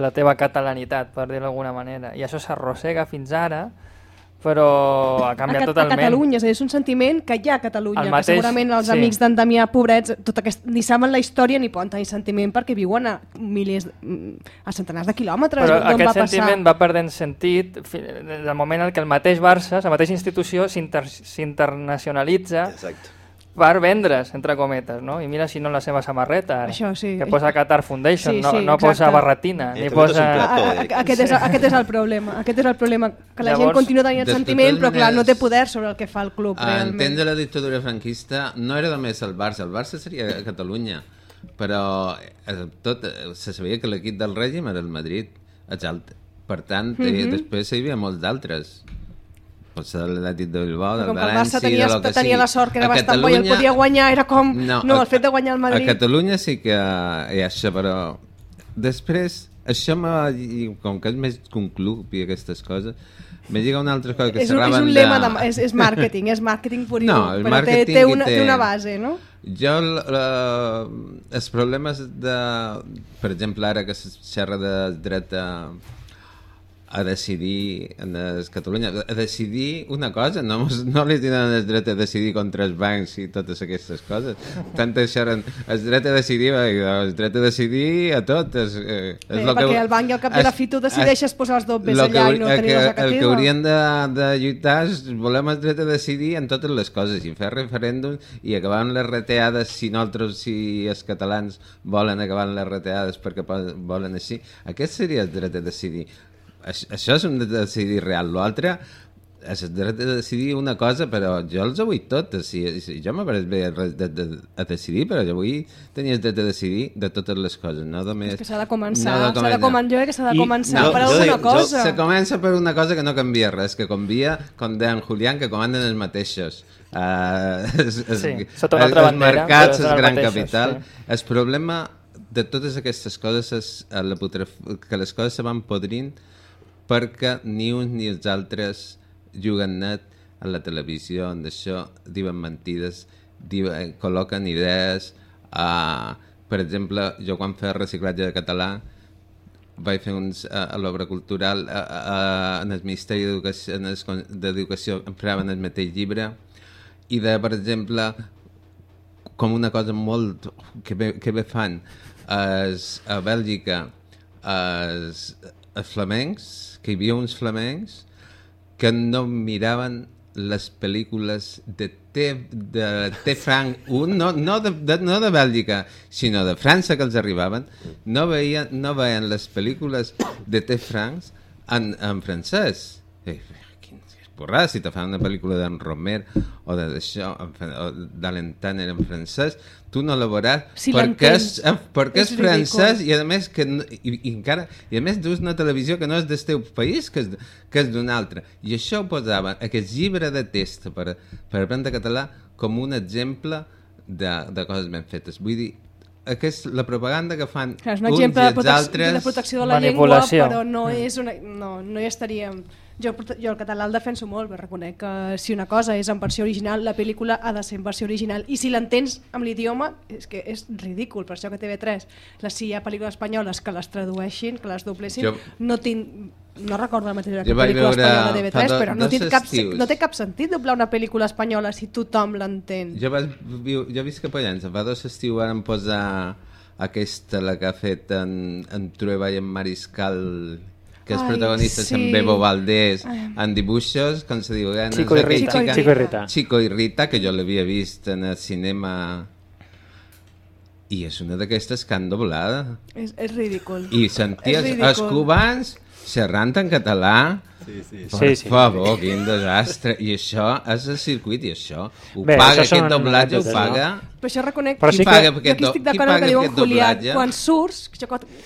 la teva catalanitat, per dir-ho d'alguna manera. I això s'arrossega fins ara, però ha A, canviat Ca- a totalment. Catalunya, és a dir, és un sentiment que hi ha a Catalunya, El que mateix- segurament els sí. amics d'en Damià, pobrets, tot aquest, ni saben la història ni poden tenir sentiment perquè viuen a milers, mm, a centenars de quilòmetres Però aquest va passar. sentiment va perdent sentit del moment en què el mateix Barça, la mateixa institució, s'inter- s'internacionalitza Exacto. Per vendre's, entre cometes, no? I mira si no la seva samarreta, ara, Això sí. que posa Qatar Foundation, Sí, no, sí, no posa exacte. barretina, En ni posa... A- a- a- Aquest és, aquest és el problema, aquest és el problema, que la gent Llavors, continua tenint el sentiment, però clar, no té poder sobre el que fa el club, A realment. entendre la dictadura franquista no era només el Barça, el Barça seria Catalunya, però eh, tot, eh, se sabia que l'equip del règim era el Madrid, els alt. Per tant, mm Mhm. després hi havia molts d'altres. Pot ser l'Atlètic de Bilbao, del com que el València, Barça tenia, de que tenia la sort que era A bastant bo i el Catalunya- podia guanyar, era com... No, no a- el fet de guanyar el Madrid... A Catalunya sí que hi ha això, però després, això Com que és més club i aquestes coses, me llega una altra cosa que és, un, és un lema, de... és, és màrqueting, és màrqueting pur i No, dur, el però té, té, una, té- té una base, no? Jo, la, els problemes de... Per exemple, ara que es xerra de dret a, a decidir en es Catalunya, a decidir una cosa, no, no li tenen el dret a decidir contra els bancs i totes aquestes coses. Tant xerren el dret a decidir, el dret a decidir a tot. És, eh, és Bé, lo perquè que, el banc i al cap de la fi tu decideixes posar els dobles allà que, i no el tenir que, la El que haurien de, de lluitar és volem el dret a decidir en totes les coses i fer referèndums i acabar amb les reteades si nosaltres, si els catalans volen acabar amb les reteades perquè volen així. Aquest seria el dret a decidir. Això, és un dret a decidir real. L'altre és el dret a decidir una cosa, però jo els vull totes. Si, si jo m'ha pareix bé el dret de, de, a decidir, però jo vull tenir el dret a decidir de totes les coses, no només... És que s'ha de començar, no s'ha de començar, jo crec que s'ha de I- començar jo- per jo alguna dic- jo- cosa. Se comença per una cosa que no canvia res, que canvia, com deia en Julián, que comanden els mateixos. Uh, es, es, Sí, sota una altra els bandera, mercats, però són el els gran mateixos, capital. sí. El problema de totes aquestes coses és eh, la putref... que les coses se van podrint perquè ni uns ni els altres juguen net a la televisió, en això diuen mentides, diuen, col·loquen idees. Uh, per exemple, jo quan feia reciclatge de català vaig fer uns, a, a l'obra cultural a, a, en el Ministeri d'Educació empraven el mateix llibre i de, per exemple com una cosa molt que bé, que bé fan es, a Bèlgica es, els flamencs que hi havia uns flamencs que no miraven les pel·lícules de T, de T Frank 1, no, no, de, de, no de Bèlgica, sinó de França que els arribaven, no veien, no veien les pel·lícules de T Franks en, en francès. Eh, borrada, si te fan una pel·lícula d'en Romer o de d'això, d'Alan Tanner en francès, tu no la veuràs Si perquè és, eh, perquè és, És francès i a més que no, i, i encara i a més dus una televisió que no és del teu país que és, que és d'un altre i això ho posaven aquest llibre de test per, per aprendre català com un exemple de, de coses ben fetes. Vull dir aquest, la propaganda que fan Clar, és un uns exemple i de, els protec altres de protecció de la llengua, però no, és una, no, no hi estaríem... Jo, jo el català el defenso molt, però reconec que si una cosa és en versió original, la pel·lícula ha de ser en versió original. I si l'entens amb l'idioma, és que és ridícul, per això que TV3, les, si hi ha pel·lícules espanyoles que les tradueixin, que les doblessin, Jo- no tinc... No recordo la mateixa pel·lícula espanyola de fa TV3, do- però no, té cap, no té cap sentit doblar una pel·lícula espanyola si tothom l'entén. jo, vaig, jo visc a Pollença fa dos estius van posar aquesta la que ha fet en, en Trueba i en Mariscal que és Ai, protagonista sí. en Bebo Valdés en dibuixos, com se diu eh, Chico i Rita. xica- Chico i Rita. Chico i Rita, que jo l'havia vist en el cinema i és una d'aquestes que han doblat És, és ridícul. i senties ridícul. els cubans xerrant en català, Sí, sí. per Sí, sí. favor, quin desastre. I això és el circuit, i això ho Bé, paga, això aquest doblatge ho anècdotes, no? paga... Però això reconec Però que sí Qui que- paga jo aquí estic qui d'acord amb el paga que diu en Julià. doblatge? Quan surts,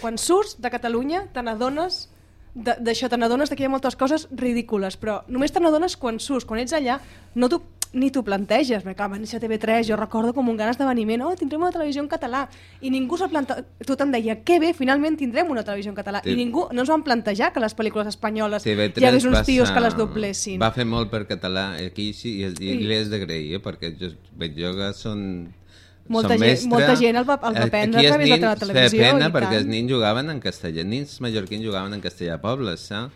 quan- surts de Catalunya, te n'adones d'això, te n'adones que hi ha moltes coses ridícules, però només te n'adones quan surts, quan ets allà, no tu, ni t'ho planteges, perquè clar, va néixer a TV3, jo recordo com un gran esdeveniment, oh, tindrem una televisió en català, i ningú s'ha planteja, tothom deia, que bé, finalment tindrem una televisió en català, Sí. i ningú, no ens van plantejar que les pel·lícules espanyoles TV3 hi hagués uns va tios que les doblessin. Va fer molt per català aquí sí, i, i Sí. li has d'agrair, eh, perquè jo jo que són... Molta gent- mestre. molta gent el va- el va aprendre aquí a través de la televisió, Feia pena perquè els nins jugaven en castellà, nins mallorquins jugaven en castellà a pobles, saps?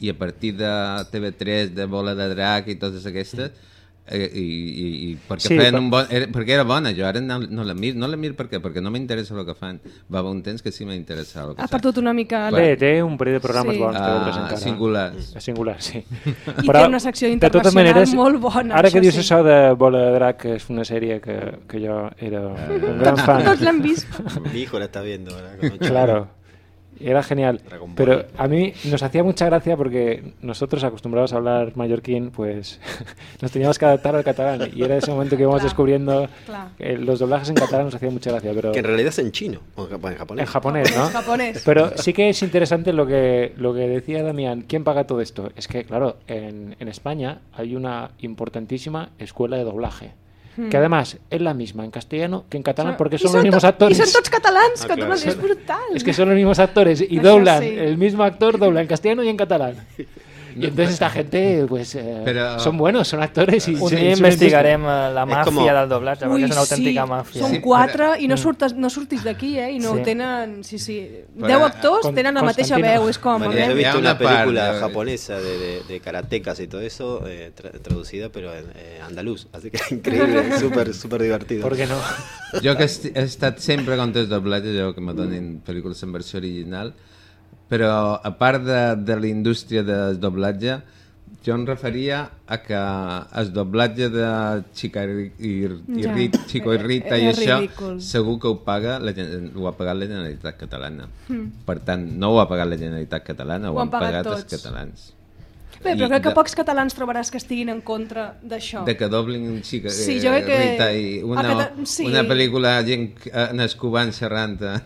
I a partir de TV3, de Bola de Drac i totes aquestes, eh, i, i, i perquè, Sí, feien però- un bon, era, perquè era bona, jo ara no, no la mir, no la mir per què? perquè no m'interessa el que fan. Va haver un temps que sí m'interessava el que Ha perdut una mica... Bé, té un parell de programes Sí. bons Ah, TV3 encara. singulars. A singular, sí. I té una secció de totes internacional maneres, molt bona, Ara que dius sí. això de Bola de Drac, que és una sèrie que, que jo era un gran fan. Tots l'han vist. Mi hijo la está viendo ocho Claro. Era genial. Pero a mí nos hacía mucha gracia porque nosotros acostumbrados a hablar mallorquín, pues nos teníamos que adaptar al catalán. Y era ese momento que íbamos Claro. descubriendo Claro. que los doblajes en catalán nos hacían mucha gracia. Pero Que en realidad es en chino, o en japonés. en japonés, ¿no? Japonés. Pero sí que es interesante lo que, lo que decía Damián. ¿Quién paga todo esto? Es que, claro, en, en España hay una importantísima escuela de doblaje. Que además es la misma en castellano que en catalán porque I son los mismos to- actores. I són tots catalans, Ah, que claro. és brutal. Es que son los mismos actores y Eso doblan, sí. el mismo actor dobla en castellano y en catalán. Y entonces esta gente, pues, eh, Pero- son buenos, son actores y Un se- dia se- investigarem eh, la És màfia com- del doblatge, perquè és una autèntica sí, màfia. Són quatre i no, surtes, no surtis d'aquí, eh? I no Sí. tenen... Sí, sí. Deu actors con- tenen la mateixa veu, és com... Bueno, eh? yo he visto Había una película japonesa de, de, de karatecas y todo eso, eh, tra- traducida, pero en eh, andaluz. Así que increíble, súper, súper divertido. ¿Por qué no? Jo que he estat sempre contra els doblatges, jo que me donin pel·lícules en versió original, però a part de, de la indústria del doblatge, jo em referia a que el doblatge de Chica i, i, i Ja. Rit, Chico i Rita i això, ridícul. segur que ho paga la, ho ha pagat la Generalitat Catalana. Per tant, no ho ha pagat la Generalitat Catalana, ho. Ho han pagat, pagat els catalans. Bé, però crec que de- pocs catalans trobaràs que estiguin en contra d'això. de que doblin Chica Sí, eh, jo crec que Rita i una, Cata- sí. una pel·lícula gent eh, en els cubans xerrant eh,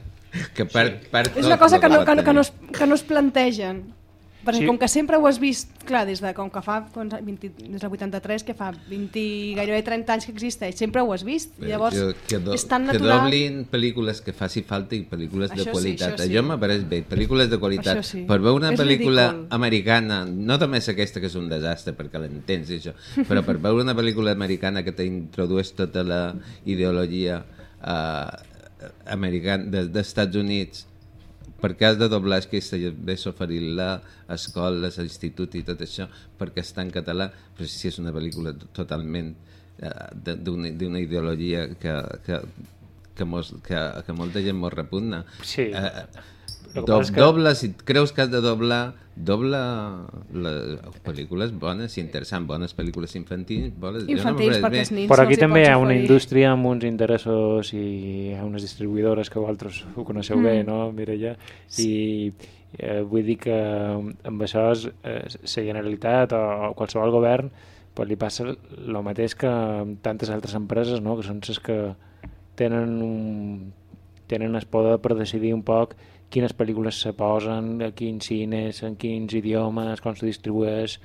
que perd, perd És una tot cosa que no, que, no- que, no, es, que no es plantegen. Perquè Sí. com que sempre ho has vist, clar, des de com que fa quants anys? 20, des del 83, que fa 20, gairebé 30 anys que existeix, sempre ho has vist. I Però llavors jo- que, do, és tan que natural... doblin pel·lícules que faci falta i pel·lícules Això sí, de qualitat. això sí. Això m'apareix bé, pel·lícules de qualitat. Això sí. Per veure una És pel·lícula ridícul. americana, no només aquesta que és un desastre perquè l'entens i això, però per veure una pel·lícula americana que t'introdueix tota la ideologia eh, dels Estats Units perquè has de doblar aquesta i ves oferir-la a escoles, a institut i tot això perquè està en català però si és una pel·lícula totalment eh, de- d'una ideologia que, que, que, mos, que, que molta gent mos repugna Sí. eh, que do, que- dobla, si creus que has de doblar dobla les pel·lícules bones i interessants, bones pel·lícules infantils bones, no Infantils, m'apareix perquè els nins Por no aquí hi també hi ha una oferir. indústria amb uns interessos i hi ha unes distribuïdores que vosaltres ho coneixeu Mm. bé, no, Mireia? I eh, vull dir que amb això és, eh, la Generalitat o, o qualsevol govern pues, li passa el mateix que amb tantes altres empreses, no? que són les que tenen, un, tenen el poder per decidir un poc quines pel·lícules se posen, a quins cines, en quins idiomes, com se distribueix,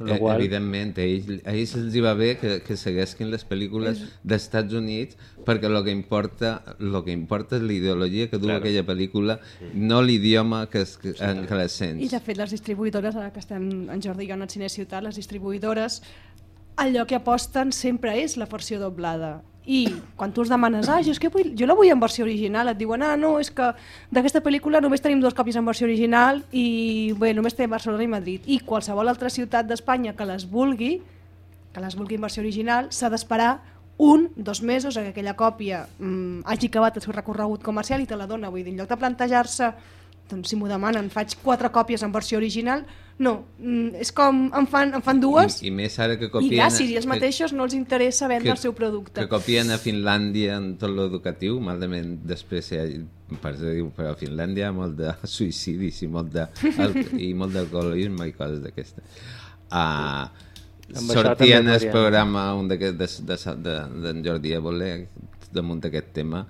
Eh, qual- Evidentment, a ells, a ells els hi va bé que, que seguessin les pel·lícules dels Estats Units perquè el que importa, lo que importa és la ideologia que du Claro. aquella pel·lícula, no l'idioma que, es, que, en què la sents. I de fet les distribuïdores, ara que estem en Jordi i jo en el Cine Ciutat, les distribuïdores allò que aposten sempre és la versió doblada. I quan tu els demanes, ah, jo, és que vull, jo la vull en versió original, et diuen, ah, no, és que d'aquesta pel·lícula només tenim dues còpies en versió original i bé, només té Barcelona i Madrid. I qualsevol altra ciutat d'Espanya que les vulgui, que les vulgui en versió original, s'ha d'esperar un, dos mesos a que aquella còpia mm, hagi acabat el seu recorregut comercial i te la dona. Vull dir, en lloc de plantejar-se doncs si m'ho demanen, faig quatre còpies en versió original, no, mm, és com em fan, em fan dues I, I més ara que i copien... gràcies, i els mateixos no els interessa vendre el seu producte. Que copien a Finlàndia en tot l'educatiu, malament després hi ha, per dir, però a Finlàndia hi ha molt de suïcidis i molt de, i molt d'alcoholisme i coses d'aquestes. Uh, Amb això sortien també el programa un d'aquest de, de, de, d'en Jordi Évole damunt d'aquest tema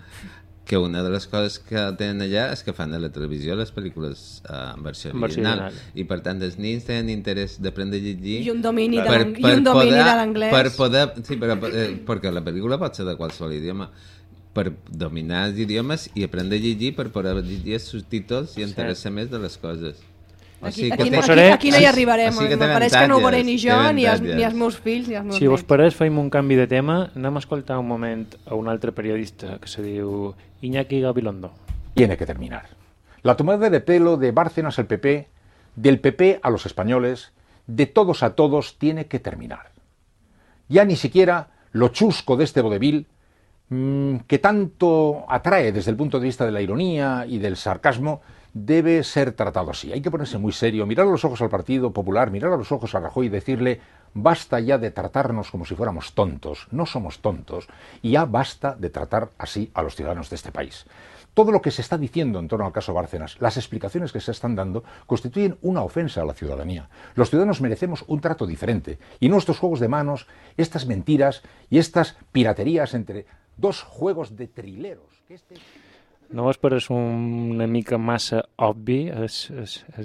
que una de les coses que tenen allà és que fan a la televisió les pel·lícules uh, en versió original original. i per tant els nens tenen interès d'aprendre a llegir I un domini de per- i per un domini poder- de l'anglès. Per poder, sí, però, eh, perquè la pel·lícula pot ser de qualsevol idioma per dominar els idiomes i aprendre a llegir per poder llegir els subtítols i interessar més de les coses. O Aquí, sigui que aquí, té- aquí, posaré- aquí no hi arribarem, o sigui que té m'apareix que no ho veuré ni jo, ni els, ni els meus fills, ni els meus Si us nets. pareix, feim un canvi de tema. Anem a escoltar un moment a un altre periodista que se diu Iñaki Gabilondo. tiene que terminar. La tomada de pelo de Bárcenas al PP, del PP a los españoles, de todos a todos, tiene que terminar. Ya ni siquiera lo chusco de este vodevil, mm, que tanto atrae desde el punto de vista de la ironía y del sarcasmo, debe ser tratado así. Hay que ponerse muy serio, mirar a los ojos al Partido Popular, mirar a los ojos a Rajoy y decirle basta ya de tratarnos como si fuéramos tontos, no somos tontos, y ya basta de tratar así a los ciudadanos de este país. Todo lo que se está diciendo en torno al caso Bárcenas, las explicaciones que se están dando, constituyen una ofensa a la ciudadanía. Los ciudadanos merecemos un trato diferente y no estos juegos de manos, estas mentiras y estas piraterías entre dos juegos de trileros. este- No us pareix una mica massa obvi el,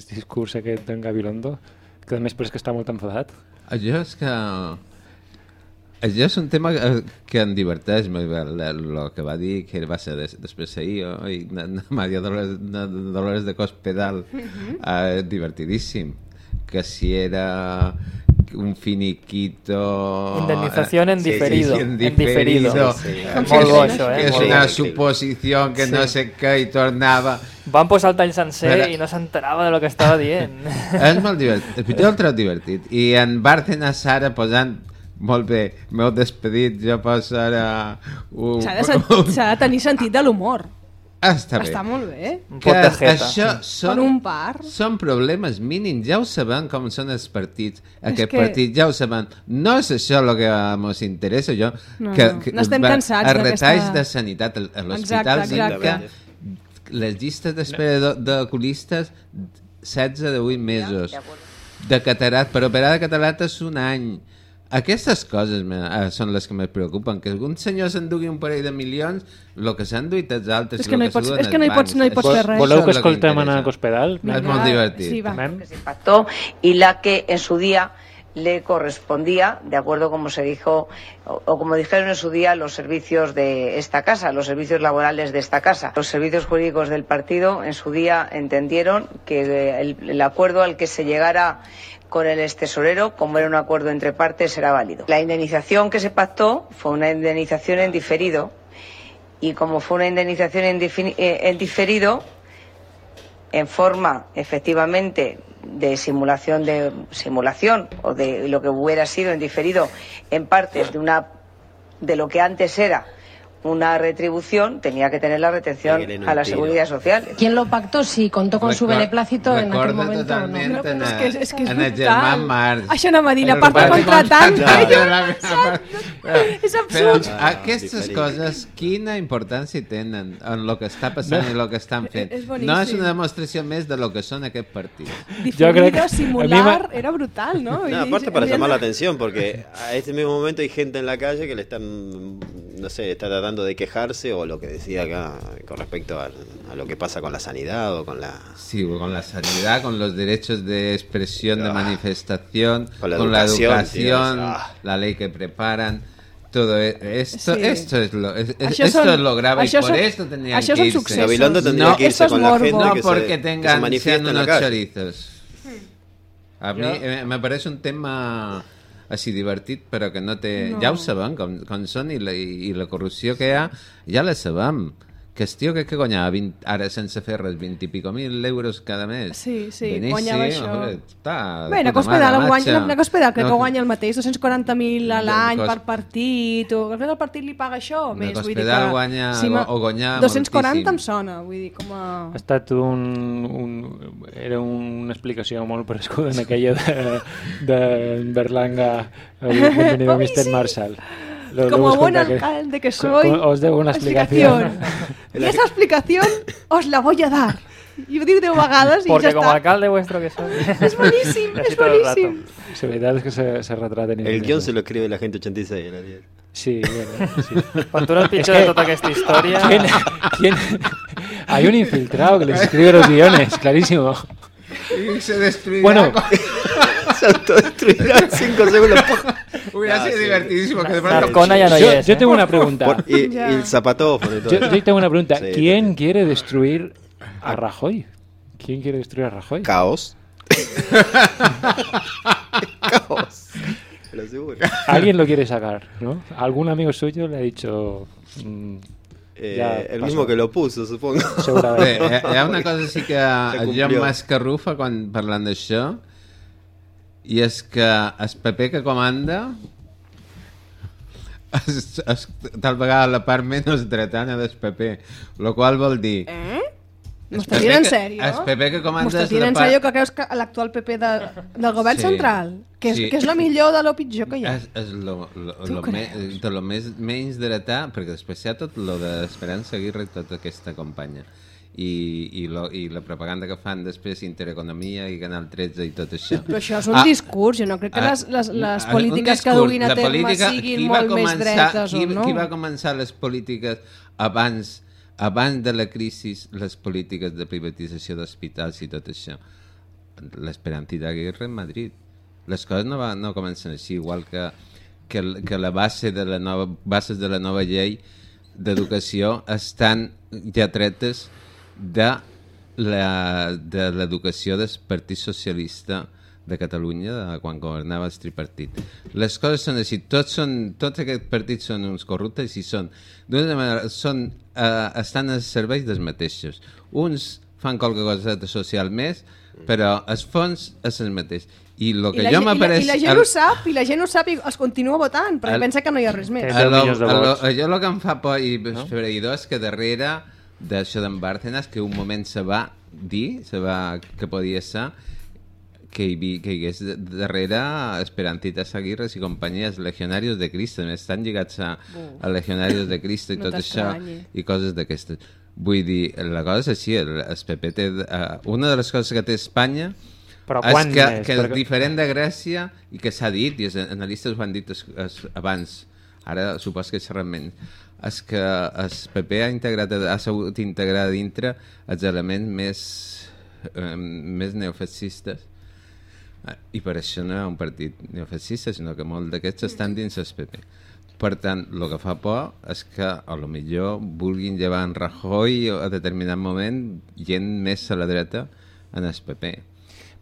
discurs aquest d'en Gabilondo? Que a més pareix que està molt enfadat. Això és que... Això és un tema que, que em diverteix molt bé, el, que va dir, que va ser des, després ahir, oi? Na- na- Maria Dolores, Dolores de Cospedal, eh, divertidíssim, que si era un finiquito... Indemnización en Sí, sí, diferido, sí, en diferido. Sí, sí. Molt bo, això, eh? És una suposició que no sé què i tornava... Van posar el tall sencer Però- i no s'enterava de lo que estava dient. és molt divertit, el pitjor el trobo divertit. I en Bárcenas ara posant molt bé, m'heu despedit. Jo poso ara un... S'ha de, sen- de tenir sentit de l'humor. Ah, està bé. Està molt bé. Un que això Con són, un par. són problemes mínims, ja ho sabem com són els partits. Aquest que- partit, ja ho sabem. No és això el que ens interessa jo, No, que, no. que N'estem va- cansats els retalls de sanitat a l'hospital Exacte, exacte. les llistes d'espera de, de oculistes 16 de 8 mesos. De catarat, per operar de catarat és un any aquestes coses me, eh, són les que me preocupen que algun senyor s'endugui un parell de milions el que s'han duit els altres És que no hi pots- és que no hi pots- no hi pots fer res. Voleu que escoltem interessa. Anna Cospedal? És molt divertit. Sí, va. Que y la que en su día le correspondía, de acuerdo como se dijo o, como dijeron en su día los servicios de esta casa, los servicios laborales de esta casa. Los servicios jurídicos del partido en su día entendieron que eh, el, acuerdo al que se llegara con el extesorero, como era un acuerdo entre partes, era válido. La indemnización que se pactó fue una indemnización en diferido y como fue una indemnización en, eh, en diferido, en forma efectivamente de simulación de simulación o de lo que hubiera sido en diferido en partes de una de lo que antes era una retribución tenía que tener la retención a la seguridad social. ¿Quién lo pactó? Si contó con su beneplácito en aquel momento no. Però en, és que és- és que en el brutal. germà Marx. Això anava a dir, la part contratant, És Però absurd. Ah, aquestes coses, quina importància tenen en el que està passant i el que estan fent? És. No és una demostració més de lo que són aquests partits. Jo crec que- simular, era brutal, ¿no? No, Y- aparte para llamar la atención, porque a este mismo momento hay gente en la calle que le están, no sé, está tratando de quejarse o lo que decía acá con respecto a, a lo que pasa con la sanidad o con la... Sí, con la sanidad, con los derechos de expresión, de Ah. manifestación, Con la con la educación, educación, tío, ah. la ley que preparan. Todo e- esto, Sí. esto es lo, es- esto són- es lo grave y por són- esto tendrían que irse. Gabilondo tendría No, que irse con la gente No que, porque se, que se tengan sean en la unos chorizos. A mí eh, me parece un tema així divertit, però que no té... No. Ja ho sabem, com, com són, i la, i la corrupció que hi ha, ja la sabem. Que el tio crec que guanyava 20, ara sense fer res 20 i pico mil euros cada mes. Sí, sí, D'inici, guanyava això. Està de Bé, puta Nacospedal, mare, guanya, macho. Nacospedal crec No, que guanya el mateix, 240.000 a l'any Cos- per partit, o crec que el partit li paga això, o més. Vull dir que, guanya- ma- o guanya 240 moltíssim. em sona, vull dir, com a... Ha estat un, un... Era una explicació molt parescuda en aquella de, de Berlanga Mr. sí. Marshall. Lo- Como buen que- alcalde que co- soy, Os debo una explicación. Y esa explicación os la voy a dar. Dic deu vegades i Porque ja como està. alcalde vuestro que soy. Todo el rato. boníssim. La verdad es que se, se retrata en El guion se lo escribe la gente 86 en la 10. Sí, bueno, sí. Quan tu eres el pitjor de tota aquesta història... ¿Quién, quién? Hay un infiltrado que les escribe los guiones, clarísimo. Y se destruirá. Bueno, Se autodestruirá en 5 segundos. Hubiera sido divertidísimo que de pronto... Arcona ya no yo, es, yo ¿eh? tengo una pregunta. Por- y, Ya. y el zapatófono y todo. Yo, yo tengo una pregunta. Sí, ¿Quién quiere destruir a Rajoy? ¿Quién quiere destruir a Rajoy? Caos. Caos. Te lo aseguro. Alguien lo quiere sacar, ¿no? Algún amigo suyo le ha dicho... mm, Eh, Ya el pasó. mismo que lo puso, supongo. Seguramente. hi ha- hi ha una cosa sí que el cumplió. Joan Mascarrufa quan parlant d'això i és que el PP que comanda és, és tal vegada la part menys dretana del PP, lo qual vol dir Eh? El M'estàs dient en sèrio? el PP que comanda M'estàs dient en sèrio que creus que l'actual PP de, del govern Sí. central, que és, Sí. que és lo millor de lo pitjor que hi ha? és, és lo, lo, lo, me, de lo més, menys dretà perquè després hi ha tot lo d'Esperança Aguirre i tota aquesta companya i, i, lo, i la propaganda que fan després Intereconomia i Canal 13 i tot això Però això és un Ah, discurs, jo no crec que Ah, les, les, les polítiques un que discurs. duguin a terme política- siguin molt més començar- dretes qui, o no. Qui va començar les polítiques abans abans de la crisi, les polítiques de privatització d'hospitals i tot això? L'esperantita Aguirre en Madrid. Les coses no, va, no comencen així, igual que, que, que la base de la nova, bases de la nova llei d'educació estan ja tretes de la- de l'educació del Partit Socialista de Catalunya de quan governava el tripartit. Les coses són així, tots, són, tots aquests partits són uns corruptes i són, d'una manera, són, eh, estan als serveis dels mateixos. Uns fan qualque cosa de social més, però el fons és el mateix. I el que I la, jo gent- i, la. I la gent ho sap, i la gent ho sap i els continua votant, perquè El- pensa que no hi ha res més. Lo, de a lo, vots. allò el que em fa por i no? és que darrere d'això d'en Bárcenas que un moment se va dir se va, que podia ser que hi, vi- que hi hagués de- darrere Esperantitas Aguirres i companyies Legionarios de Cristo. Estan lligats a, a Legionarios de Cristo i No tot això i coses d'aquestes. Vull dir, la cosa és així el, el PP té, uh, una de les coses que té Espanya Però és quan que, més? que és Perquè- diferent de Grècia i que s'ha dit, i els analistes ho han dit es, es, abans, ara supos que xerren menys, és que el PP ha, integrat, ha sabut integrar dintre els elements més, eh, més neofascistes i per això no ha un partit neofascista, sinó que molts d'aquests estan dins el PP. Per tant, el que fa por és que a lo millor vulguin llevar en Rajoy a determinat moment gent més a la dreta en el PP.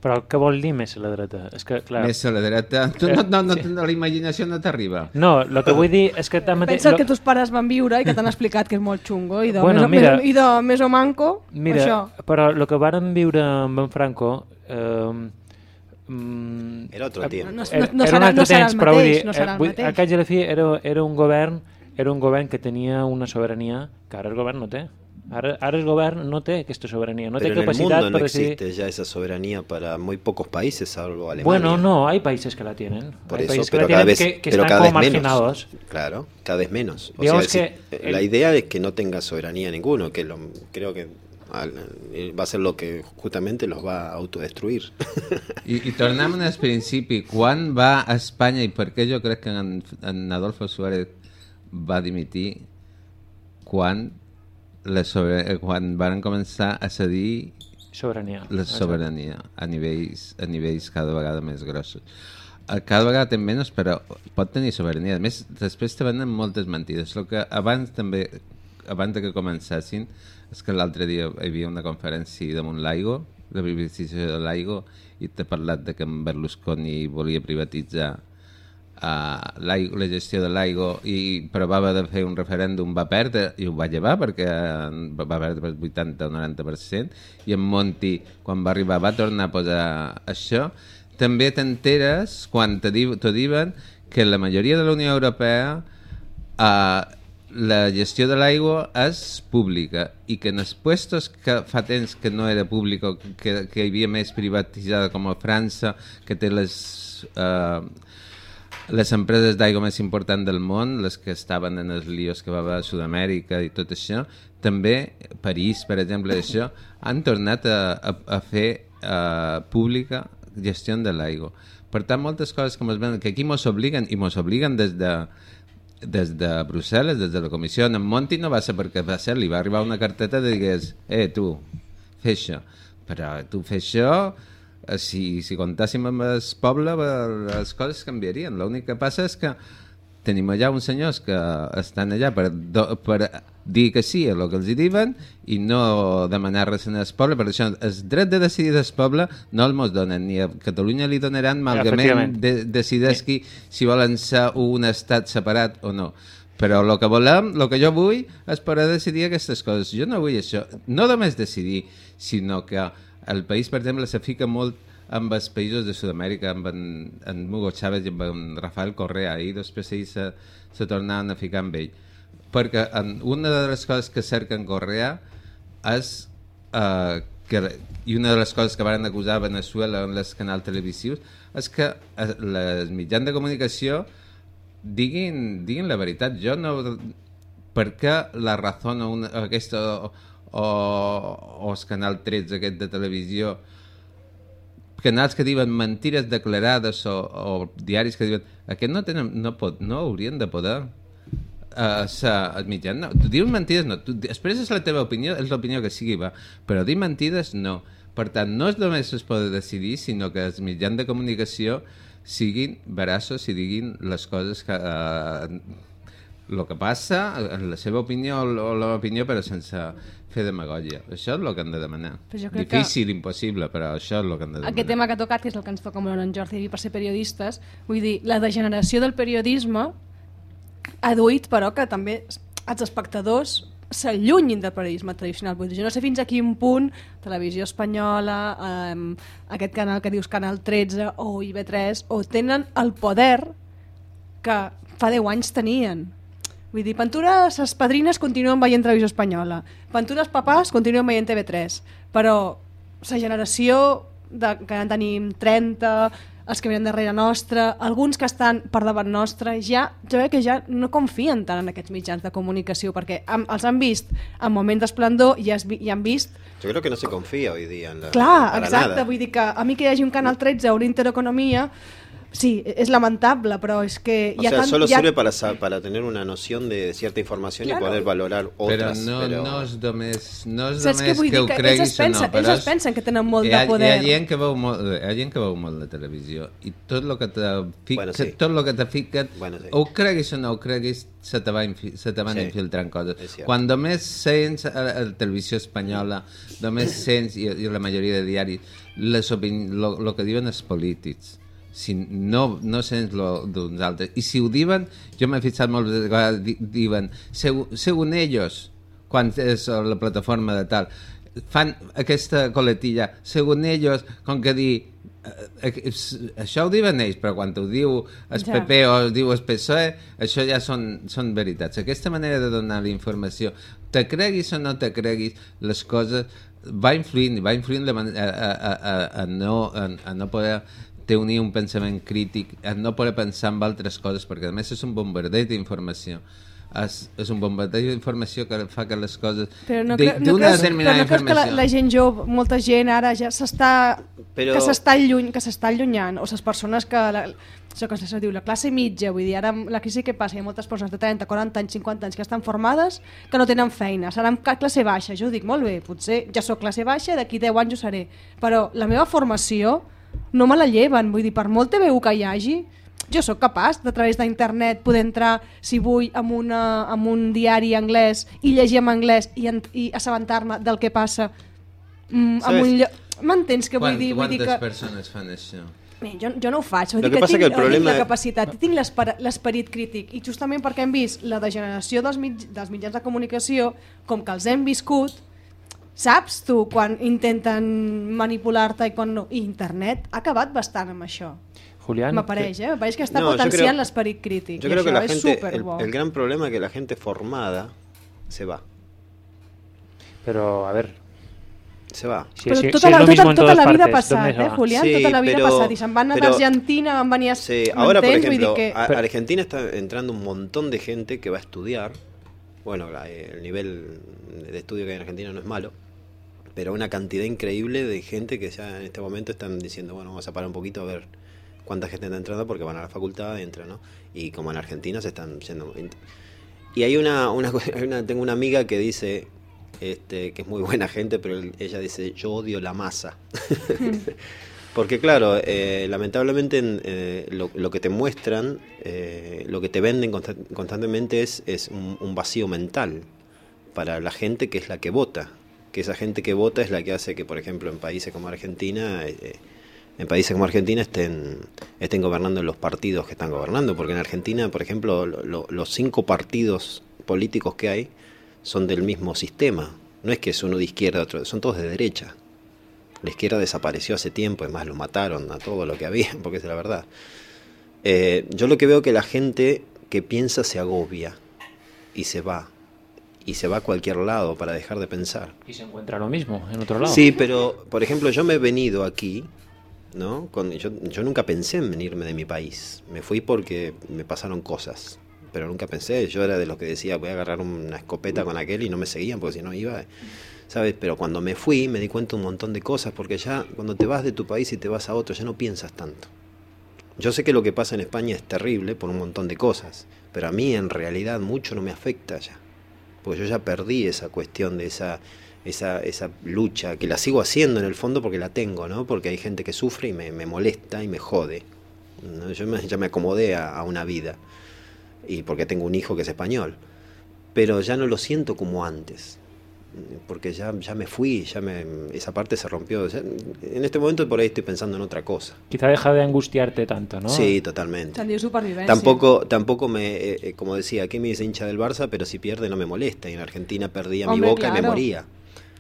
Però què vol dir més a la dreta? És que, clar... Més a la dreta... Tu no, no, no, no, la imaginació no t'arriba. No, el que vull dir és que tanmateix... Pensa el lo- que tus pares van viure i que t'han explicat que és molt xungo i de, Bueno, més, mira- més, i de més o manco, Mira, això. però el que varen viure amb en Franco... Eh, mm, Era otro tiempo. No, no, no, era serà, un altre no serà temps, el però vull mateix, dir, no serà eh, el vull, mateix. a la fi era, era un govern era un govern que tenia una sobirania que ara el govern no té. Ara, ara el govern no té aquesta sobirania, no Pero té en el capacitat mundo no decidir... existe ya esa soberanía para muy pocos países, salvo Alemania. Bueno, no, hay países que la tienen. Por hay eso, países que pero la cada tienen vez, que, que pero están cada vez menos. Claro, cada vez menos. O Digamos sea, que el- la idea es que no tenga soberanía ninguno, que lo, creo que va a ser lo que justamente los va a autodestruir. I, i tornem al principi. Quan va a Espanya i per què jo crec que en, en Adolfo Suárez va dimitir quan, la sobre, eh, quan van començar a cedir Sobirania. la sobirania a nivells, a nivells cada vegada més grossos. Eh, Cada vegada té menys, però pot tenir sobirania. A més, després te venen moltes mentides. El que abans també, abans de que començessin, és que l'altre dia hi havia una conferència damunt l'Aigo, la privatització de l'Aigo, i t'he parlat de que en Berlusconi volia privatitzar uh, la gestió de l'aigua i provava de fer un referèndum va perdre i ho va llevar perquè va perdre el 80 o 90% i en Monti quan va arribar va tornar a posar això. També t'enteres quan te, di te diuen que la majoria de la Unió Europea uh, la gestió de l'aigua és pública i que en els puestos que fa temps que no era públic que, que hi havia més privatitzada com a França que té les uh, les empreses d'aigua més importants del món, les que estaven en els lios que va a Sud-amèrica i tot això, també París, per exemple, això, han tornat a, a, a fer uh, pública gestió de l'aigua. Per tant, moltes coses que, ven, que aquí ens obliguen, i ens obliguen des de, des de Brussel·les, des de la comissió, en Monti no va ser perquè va ser, li va arribar una carteta de digués, eh, tu, fes això. Però tu fes això, eh, si, si comptàssim amb el poble, les coses canviarien. L'únic que passa és que tenim allà uns senyors que estan allà per, do, per dir que sí a el que els hi diuen i no demanar res al poble. Per això el dret de decidir del poble no el mos donen, ni a Catalunya li donaran malgament de, decideix qui, si volen ser un estat separat o no. Però el que volem, el que jo vull, és poder decidir aquestes coses. Jo no vull això. No només decidir, sinó que el país, per exemple, se fica molt amb els països de Sud-amèrica, amb en, Hugo Chávez i amb Rafael Correa, i després ells se, se tornaven a ficar amb ell. Perquè en, una de les coses que cerquen Correa és uh, que, i una de les coses que van acusar a Venezuela en els canals televisius és que uh, les mitjans de comunicació diguin, diguin la veritat. Jo no... Per què la raó una, aquesta o, o, el canal 13 aquest de televisió canals que diuen mentires declarades o, o diaris que diuen aquest no, tenen, no, pot, no haurien de poder uh, ser mitjans. No, tu dius mentides, no. Tu expresses la teva opinió, és l'opinió que sigui, va. Però dir mentides, no. Per tant, no és només es pot decidir, sinó que els mitjans de comunicació siguin veraços i diguin les coses que... Uh, el que passa, la seva opinió o l'opinió, però sense fer demagògia. Això és el que han de demanar. Difícil, que... impossible, però això és el que han de demanar. Aquest tema que ha tocat, que és el que ens toca molt en Jordi per ser periodistes, vull dir, la degeneració del periodisme ha duit, però, que també els espectadors s'allunyin del periodisme tradicional. Vull dir, jo no sé fins a quin punt Televisió Espanyola, eh, aquest canal que dius Canal 13 o IB3, o tenen el poder que fa 10 anys tenien Vull dir, Pantures, les padrines continuen veient Televisió Espanyola. Pantures papàs continuen veient TV3. Però la generació de, que en tenim 30, els que venen darrere nostra, alguns que estan per davant nostra, ja, jo crec que ja no confien tant en aquests mitjans de comunicació, perquè han, els han vist en moments d'esplendor i, has, i han vist... Jo crec que no se confia hoy dia en la... Clar, exacte, nada. vull dir que a mi que hi hagi un Canal 13 o una Intereconomia Sí, es lamentable, pero es que... O ya sea, tan, solo ya... sirve para, para tener una noción de cierta información claro. y poder valorar otras. Però no, però... no és només, no és només que, que ho que creguis pensa, o no. Però ells es pensen que tenen molt ha, de poder. Hi ha, gent que veu molt, hi ha gent que veu molt de televisió i tot el que te fica, bueno, sí. tot lo que te fica, bueno, sí. o ho creguis o no ho creguis, se te, va infi, se te van sí. infiltrant coses. Quan només sents a la televisió espanyola, només sents, i, i la majoria de diaris, les lo, lo que diuen els polítics, si no, no sents lo d'uns altres. I si ho diuen, jo m'he fixat molt de vegades, diuen, según ellos, quan és la plataforma de tal, fan aquesta coletilla, según ellos, com que dir, eh, eh, això ho diuen ells, però quan ho diu el ja. PP o ho diu el PSOE, això ja són, són veritats. Aquesta manera de donar la informació, te creguis o no te creguis, les coses va influint, va influint a, a, a, a, a, no, a, a no poder té unir un pensament crític, a no poder pensar en altres coses, perquè a més és un bombardeig d'informació. És, és un bombardeig d'informació que fa que les coses... Però no, cre no, creus, però no creus que la, la gent jove, molta gent ara ja s'està però... que s'està lluny, que s'està allunyant, o les persones que... La, això que se diu, la classe mitja, vull dir, ara la crisi que passa, hi ha moltes persones de 30, 40 anys, 50 anys que estan formades que no tenen feina, seran classe baixa, jo ho dic molt bé, potser ja sóc classe baixa, d'aquí 10 anys ho seré, però la meva formació no me la lleven, vull dir, per molt TVU que hi hagi, jo sóc capaç de a través d'internet poder entrar, si vull, en, una, en un diari anglès i llegir en anglès i, i assabentar-me del que passa mm, en un lloc... M'entens què vull dir? Quantes vull dir que... persones fan això? Bé, Jo, jo no ho faig, vull Lo dir que que, tinc, que el tinc problema- la capacitat, tinc l'esper- l'esperit crític i justament perquè hem vist la degeneració dels, mig, dels mitjans de comunicació com que els hem viscut saps tu quan intenten manipular-te i quan no i internet ha acabat bastant amb això Julián, m'apareix, eh? m'apareix que està No, yo potenciant creo- l'esperit crític Yo creo que la gente, el, el gran problema es que la gente formada se va. Pero, a ver, Se va. si, però si- tota, si es la, tota, tota la vida ha partes, passat, ¿dónde se eh? Julián? Sí, tota la vida pero- ha passat i se'n van anar pero- d'Argentina, van venir a... Sí, ahora por ejemplo, que... a- Argentina está entrando un montón de gente que va a estudiar. Bueno, la- el nivel de estudio que hay en Argentina no es malo, pero una cantidad increíble de gente que ya en este momento están diciendo, bueno, vamos a parar un poquito a ver cuánta gente está entrando porque van a la facultad, entran, ¿no? Y como en Argentina se están yendo. Y hay una, una, hay una- tengo una amiga que dice, este, que es muy buena gente, pero ella dice, yo odio la masa. Porque claro, eh, lamentablemente en, eh, lo, que te muestran, eh, lo que te venden consta- constantemente es, es un vacío mental para la gente que es la que vota. Que esa gente que vota es la que hace que, por ejemplo, en países como Argentina, eh, en países como Argentina estén, estén gobernando los partidos que están gobernando. Porque en Argentina, por ejemplo, lo- lo- los cinco partidos políticos que hay son del mismo sistema. No es que es uno de izquierda, otro, son todos de derecha. La izquierda desapareció hace tiempo, además lo mataron a todo lo que había, porque es la verdad. Eh, yo lo que veo que la gente que piensa se agobia y se va. Y se va a cualquier lado para dejar de pensar. Y se encuentra lo mismo en otro lado. Sí, pero por ejemplo, yo me he venido aquí, ¿no? Con, yo, yo nunca pensé en venirme de mi país. Me fui porque me pasaron cosas. Pero nunca pensé, yo era de los que decía voy a agarrar una escopeta con aquel y no me seguían porque si no iba, ¿sabes? Pero cuando me fui me di cuenta un montón de cosas porque ya cuando te vas de tu país y te vas a otro ya no piensas tanto. Yo sé que lo que pasa en España es terrible por un montón de cosas, pero a mí en realidad mucho no me afecta ya. Porque yo ya perdí esa cuestión de esa, esa, esa lucha, que la sigo haciendo en el fondo porque la tengo, ¿no? Porque hay gente que sufre y me, me molesta y me jode. ¿no? Yo me- ya me acomodé a, a una vida, y porque tengo un hijo que es español, pero ya no lo siento como antes. Porque ya, ya me fui, ya me, esa parte se rompió. Ya- en este momento por ahí estoy pensando en otra cosa. Quizá deja de angustiarte tanto, ¿no? Sí, totalmente. Tampoco, tampoco me, eh, eh, como decía, aquí me dice hincha del Barça, pero si pierde no me molesta. Y en Argentina perdía mi boca y me moría.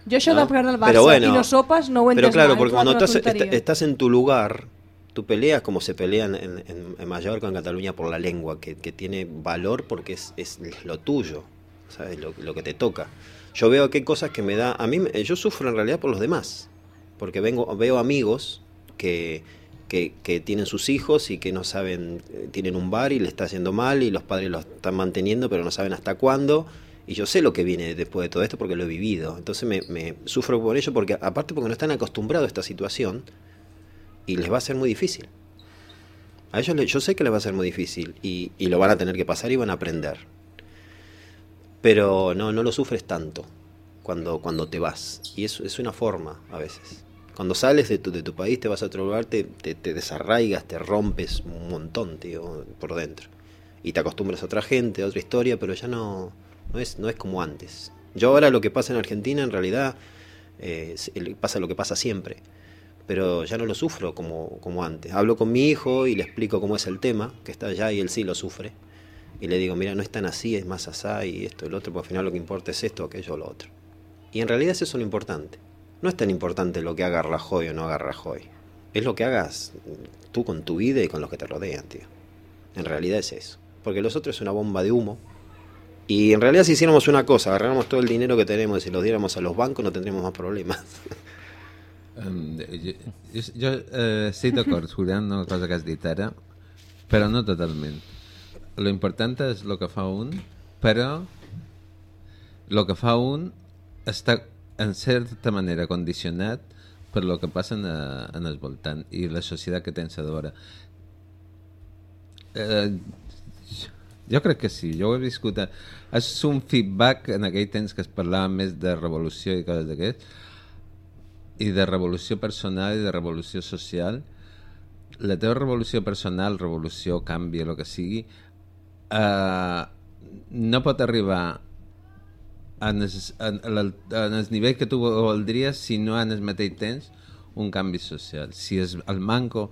Jo això ¿no? el Barça Pero bueno, i no sopes no Pero claro, porque cuando estás, estás en tu lugar, tú peleas como se pelean en, en, en Mallorca, en Cataluña, por la lengua, que, que tiene valor porque es, es lo tuyo, ¿sabes? Lo, lo que te toca. Yo veo que hay cosas que me da. A mí, yo sufro en realidad por los demás, porque vengo, veo amigos que, que, tienen sus hijos y que no saben, eh, tienen un bar y le está haciendo mal y los padres lo están manteniendo, pero no saben hasta cuándo. Y yo sé lo que viene después de todo esto porque lo he vivido. Entonces me, sufro por ello porque aparte porque no están acostumbrados a esta situación y les va a ser muy difícil. A ellos yo sé que les va a ser muy difícil y, y lo van a tener que pasar y van a aprender. Pero no, no lo sufres tanto cuando, cuando te vas. Y eso es una forma a veces. Cuando sales de tu, de tu país, te vas a otro lugar, te, te, desarraigas, te rompes un montón, tío, por dentro. Y te acostumbras a otra gente, a otra historia, pero ya no, no, es, no es como antes. Yo ahora lo que pasa en Argentina, en realidad, eh, es- pasa lo que pasa siempre. Pero ya no lo sufro como, como antes. Hablo con mi hijo y le explico cómo es el tema, que está allá y él sí lo sufre. Y le digo, mira, no es tan así, es más asá y esto y lo otro, porque al final lo que importa es esto, aquello o lo otro. Y en realidad eso es lo importante. No es tan importante lo que haga Rajoy o no haga Rajoy. Es lo que hagas tú con tu vida y con los que te rodean, tío. En realidad es eso. Porque los otros es una bomba de humo. Y en realidad si hiciéramos una cosa, agarráramos todo el dinero que tenemos y se lo diéramos a los bancos, no tendríamos más problemas. Um, jo, jo, jo eh, estic d'acord, Julián, una cosa que has dit ara, però no totalment. Lo important és el que fa un, però el que fa un està en certa manera condicionat per lo que passa en, eh, en el voltant i la societat que tens a veure. Eh, jo crec que sí, jo ho he viscut. A... És un feedback en aquell temps que es parlava més de revolució i coses d'aquestes, i de revolució personal i de revolució social. La teva revolució personal, revolució, canvi, el que sigui, eh, no pot arribar en el, en, el, nivell que tu voldries si no en el mateix temps un canvi social. Si és el manco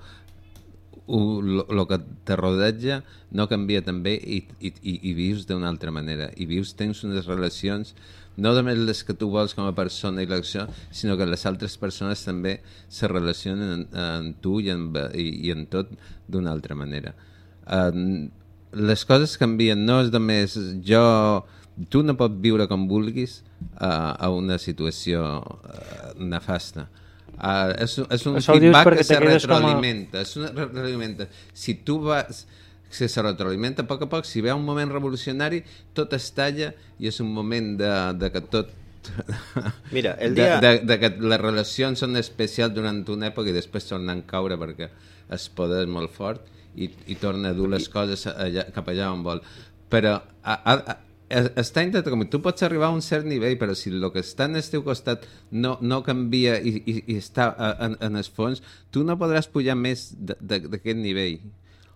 el que te rodeja no canvia també i, i, i, i vius d'una altra manera i vius, tens unes relacions no només les que tu vols com a persona i l'acció, sinó que les altres persones també se relacionen en, en tu i en, i, i tot d'una altra manera. Uh, les coses canvien, no és només jo... Tu no pots viure com vulguis uh, a una situació uh, nefasta. Uh, és, és un Això feedback que se a- retroalimenta. És una retroalimenta. Si tu vas si se retroalimenta a poc a poc, si ve un moment revolucionari, tot es talla i és un moment de, de que tot... Mira, el de, dia- de, de que les relacions són especials durant una època i després tornen a caure perquè el poder és molt fort i, i torna a dur les coses allà, cap allà on vol. Però a, a, a, està intercanviat. Tu pots arribar a un cert nivell, però si el que està en el teu costat no, no canvia i, i, i està a- en, en el fons, tu no podràs pujar més d'aquest nivell.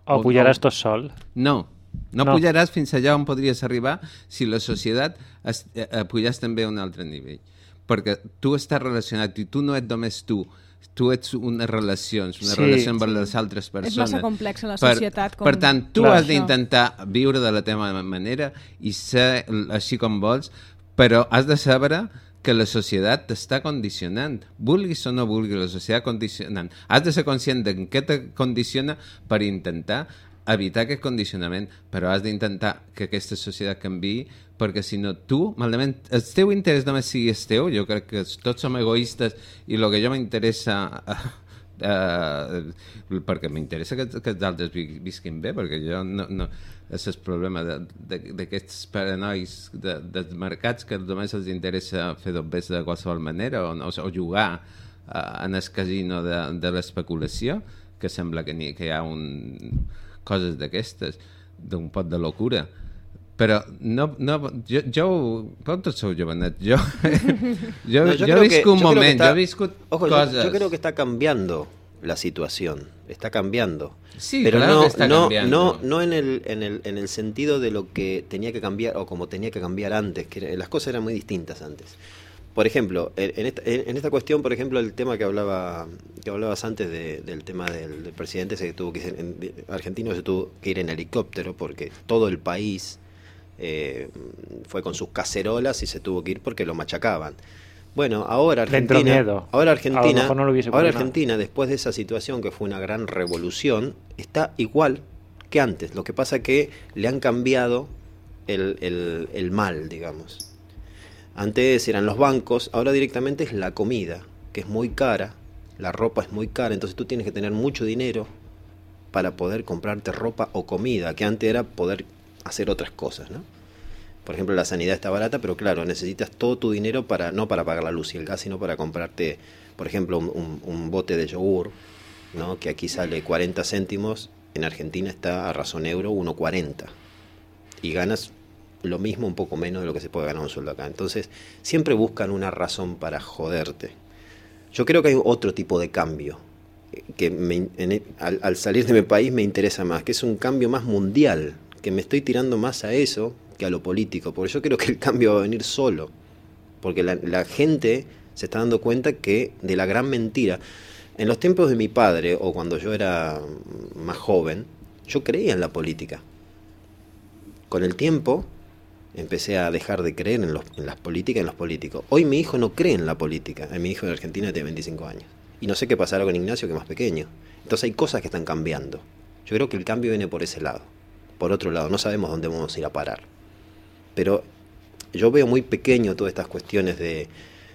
O pujaràs tot sol. No, no, No. pujaràs fins allà on podries arribar si la societat es, eh, eh, pujàs també a un altre nivell. Perquè tu estàs relacionat i tu no ets només tu, tu ets unes relacions, una Sí. relació amb les altres persones. massa complexa la Per- societat com- Per, tant, tu Clar. has d'intentar viure de la teva manera i ser així com vols, però has de saber que la societat t'està condicionant. Vulguis o no vulguis, la societat condicionant. Has de ser conscient de què te condiciona per intentar evitar aquest condicionament, però has d'intentar que aquesta societat canvi perquè si no tu, malament, el teu interès només sigui el teu, jo crec que tots som egoistes i el que jo m'interessa uh, perquè m'interessa que, que els altres vi- visquin bé, perquè jo no, no és el problema d'aquests paranois de, dels mercats que només els interessa fer dobbers de qualsevol manera o, no, o jugar uh, en el casino de, de l'especulació que sembla que, ni, que hi ha un, coses d'aquestes d'un pot de locura però no, no, però tots sou jovenet jo, jo, No, un yo creo que moment está- jo he viscut Ojo, yo- Yo, creo que está cambiando la situación, está cambiando. Sí, pero claro no, que está no, cambiando. no, no en el, en el, en el sentido de lo que tenía que cambiar o como tenía que cambiar antes, que las cosas eran muy distintas antes. Por ejemplo, en, esta, en- esta cuestión, por ejemplo, el tema que hablaba que hablabas antes de- del tema del, del presidente que tuvo que ir en, de- argentino se tuvo que ir en helicóptero porque todo el país eh, fue con sus cacerolas y se tuvo que ir porque lo machacaban. Bueno, ahora Argentina, miedo. ahora Argentina, no ahora. Argentina, después de esa situación que fue una gran revolución, está igual que antes. Lo que pasa que le han cambiado el, el- el mal, digamos. Antes eran los bancos, ahora directamente es la comida, que es muy cara, la ropa es muy cara, entonces tú tienes que tener mucho dinero para poder comprarte ropa o comida, que antes era poder hacer otras cosas, ¿no? Por ejemplo, la sanidad está barata, pero claro, necesitas todo tu dinero para no para pagar la luz y el gas, sino para comprarte, por ejemplo, un, bote de yogur, ¿no? que aquí sale 40 céntimos, en Argentina está a razón euro 1,40. Y ganas lo mismo, un poco menos de lo que se puede ganar un sueldo acá. Entonces, siempre buscan una razón para joderte. Yo creo que hay otro tipo de cambio eh, que me- al, al salir de mi país me interesa más, que es un cambio más mundial, que me estoy tirando más a eso que a lo político, porque yo creo que el cambio va a venir solo, porque la, gente se está dando cuenta que de la gran mentira, en los tiempos de mi padre o cuando yo era más joven, yo creía en la política. Con el tiempo empecé a dejar de creer en, los, en las políticas en los políticos. Hoy mi hijo no cree en la política. Eh, Mi hijo en Argentina tiene 25 años. Y no sé qué pasará con Ignacio, que es más pequeño. Entonces hay cosas que están cambiando. Yo creo que el cambio viene por ese lado. Por otro lado, no sabemos dónde vamos a ir a parar. Pero yo veo muy pequeño todas estas cuestiones de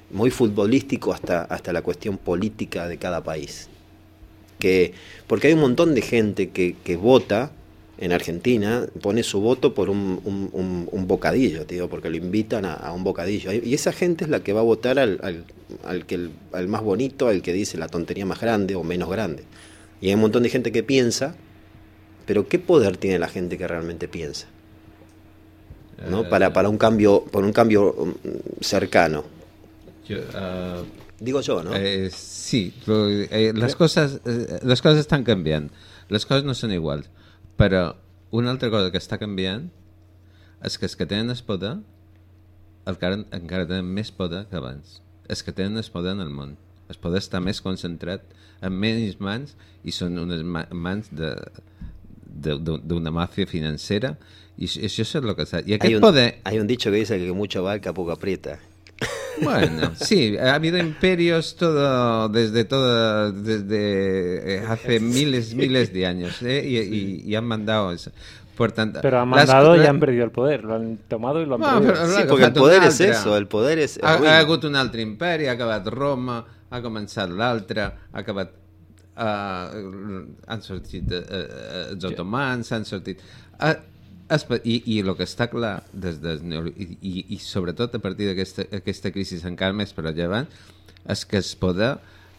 muy futbolístico hasta, hasta la cuestión política de cada país. Que, porque hay un montón de gente que, que vota en Argentina, pone su voto por un, un- bocadillo, tío, porque lo invitan a, un bocadillo. Y esa gente es la que va a votar al, al, al que, al más bonito, al que dice la tontería más grande o menos grande. Y hay un montón de gente que piensa, pero ¿qué poder tiene la gente que realmente piensa? ¿no? Eh, Para, para un cambio, por un cambio mm, cercano. Jo, uh, Digo yo, ¿no? eh, sí, però, eh, les, coses, eh, les coses estan canviant. Les coses no són iguals. Però una altra cosa que està canviant és que els que tenen el poder encara, encara tenen més poder que abans. Els que tenen el poder en el món. es pot estar més concentrat en menys mans i són unes ma mans de- d'una màfia financera i això és el que està. I Hay aquest un, poder... hay un dicho que dice que mucho barca poco aprieta. Bueno, sí, ha habido imperios todo desde todo desde eh, hace miles miles de años ¿eh? y, y- y han mandado eso. Por tanto, Pero han las- mandado y la- han perdido el poder. Lo han tomado y lo han Bueno, perdido. però- Sí, porque el poder es altre. eso, el poder es... es ha, ha hagut un altre imperi, ha acabat Roma, ha començat l'altre, ha acabat... Uh, han sortit uh, uh, els otomans, han sortit... Uh, i, I el que està clar, des de, i, i, i sobretot a partir d'aquesta aquesta crisi encara més per rellevant, és que es poder,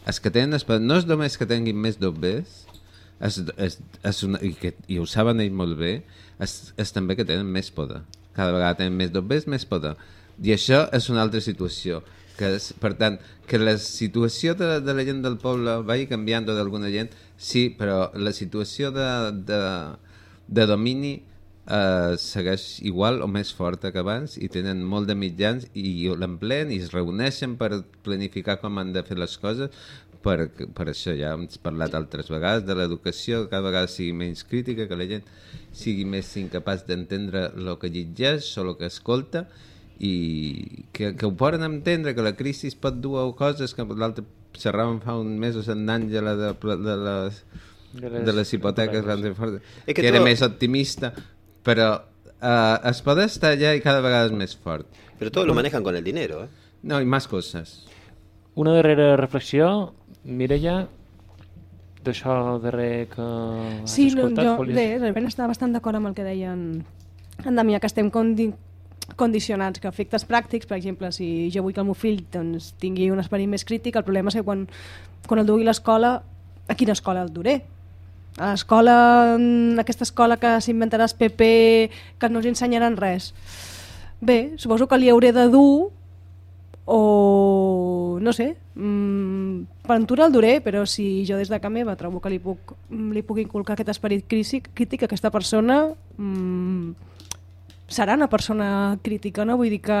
és que tenen es poder, no és només que tinguin més dobbers, és, és, és una, i, que, i ho saben ells molt bé, és, és també que tenen més poder. Cada vegada tenen més dobbers, més poder. I això és una altra situació. Que és, per tant, que la situació de, de la gent del poble vagi canviant d'alguna gent, sí, però la situació de, de, de domini eh, segueix igual o més forta que abans i tenen molt de mitjans i l'emplen i es reuneixen per planificar com han de fer les coses per, per això ja hem parlat altres vegades de l'educació, que cada vegada sigui menys crítica, que la gent sigui més incapaç d'entendre el que llegeix o el que escolta i que, que ho poden entendre, que la crisi es pot dur a coses que l'altre xerràvem fa uns mesos en Àngela de, de, les, De de les les, hipoteques, i fortes, És que, que era todo- més optimista, però eh, es pot estar allà i cada vegada és més fort. Pero todo lo manejan con el dinero, ¿eh? No, i més coses. Una darrera reflexió, Mireia, d'això darrer que has Sí, no, escoltat. jo volies- bé, realment estava bastant d'acord amb el que deien en Damià, que estem condi condicionats, que efectes pràctics, per exemple, si jo vull que el meu fill doncs, tingui un esperit més crític, el problema és que quan, quan el dugui a l'escola, a quina escola el duré? A l'escola, mm, aquesta escola que s'inventaràs PP, que no us ensenyaran res. Bé, suposo que li hauré de dur o no sé mm, per ventura el duré però si jo des de casa meva trobo que li puc, li puc inculcar aquest esperit crític, crític a aquesta persona mm, serà una persona crítica no? vull dir que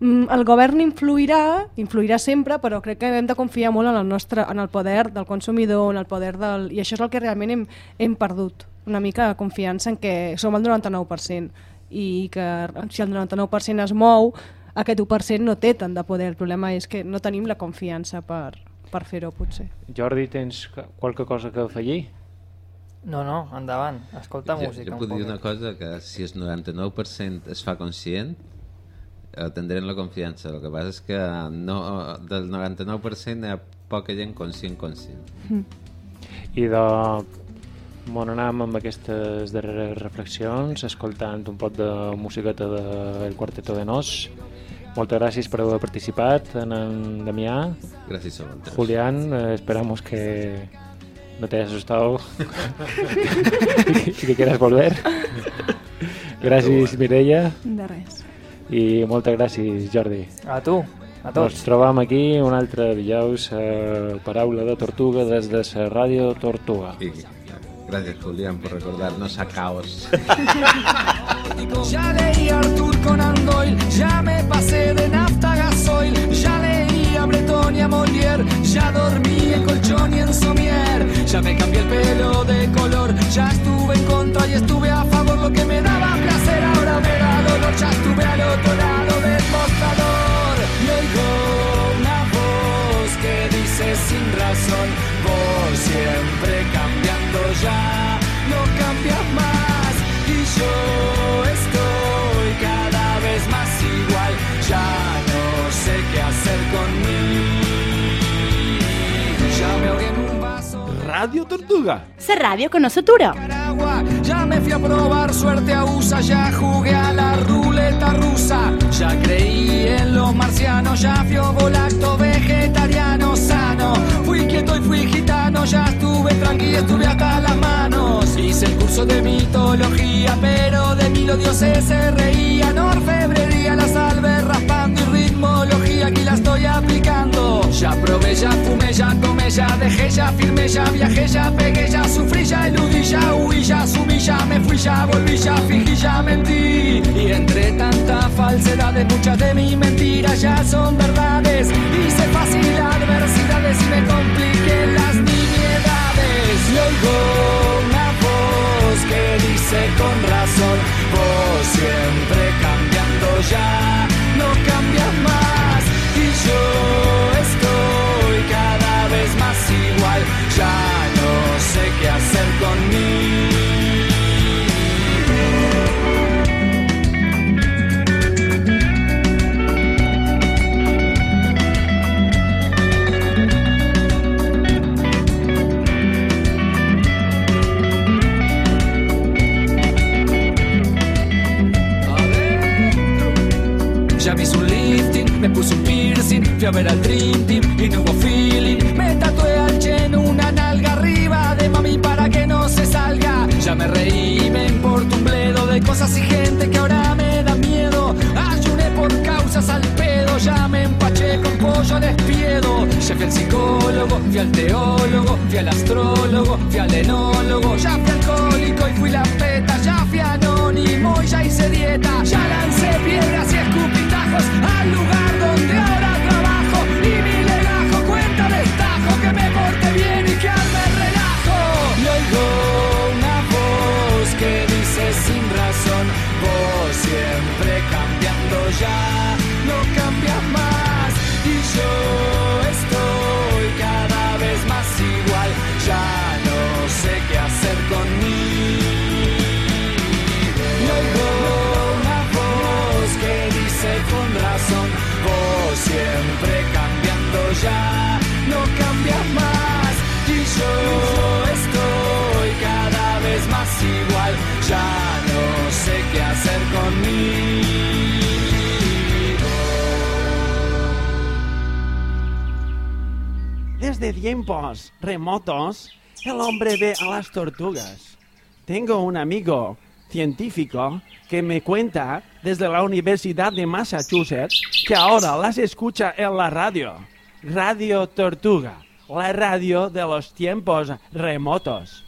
mm, el govern influirà influirà sempre però crec que hem de confiar molt en el, nostre, en el poder del consumidor en el poder del... i això és el que realment hem, hem perdut una mica de confiança en que som el 99% i que si el 99% es mou aquest 1% no té tant de poder. El problema és que no tenim la confiança per, per fer-ho, potser. Jordi, tens qualque cosa que afegir? No, no, endavant. Escolta jo, música jo un puc dir poc. una cosa, que si el 99% es fa conscient, eh, tindrem la confiança. El que passa és que no, del 99% hi ha poca gent conscient conscient. I de bon anam amb aquestes darreres reflexions, escoltant un pot de musiqueta del Quarteto de Nos. Moltes gràcies per haver participat en en Damià. Gràcies a vosaltres. Julián, eh, esperamos que no te hayas asustado y que quieras volver. Gràcies, Mireia, De res. i moltes gràcies, Jordi. A tu, a Ens tots. trobam aquí un altre dijous a Paraula de Tortuga des de la ràdio Tortuga. I, gràcies, Julián, por recordarnos a Caos. Ya leí a Arthur Conan Doyle, ya me pasé de nafta a gasoil, ya ya dormí en colchón y en somier, ya me cambié el pelo de color, ya estuve en contra y estuve a favor, lo que me daba placer ahora me da dolor, ya estuve al otro lado del mostrador. Y oigo una voz que dice sin razón, vos siempre cambiando ya, no cambias más y yo Radio Tortuga. Ser radio que no s'atura. agua. Ya me fui a probar suerte a USA, ya jugué a la ruleta rusa. Ya creí en los marcianos, ya fui volacto vegetariano sano. Fui quieto y fui gitano, ya estuve tranquilo, estuve hasta las manos. Hice el curso de mitología, pero de mí los dioses se reían. Orfebrería, la salve aquí la estoy aplicando. Ya probé, ya fumé, ya tomé, ya dejé, ya firmé, ya viajé, ya pegué, ya sufrí, ya eludí, ya huí, ya subí, ya me fui, ya volví, ya fingí, ya mentí. Y entre tanta falsedad muchas de mis mentiras ya son verdades. el hombre ve a las tortugas. Tengo un amigo científico que me cuenta desde la Universidad de Massachusetts que ahora las escucha en la radio. Radio Tortuga, la radio de los tiempos remotos.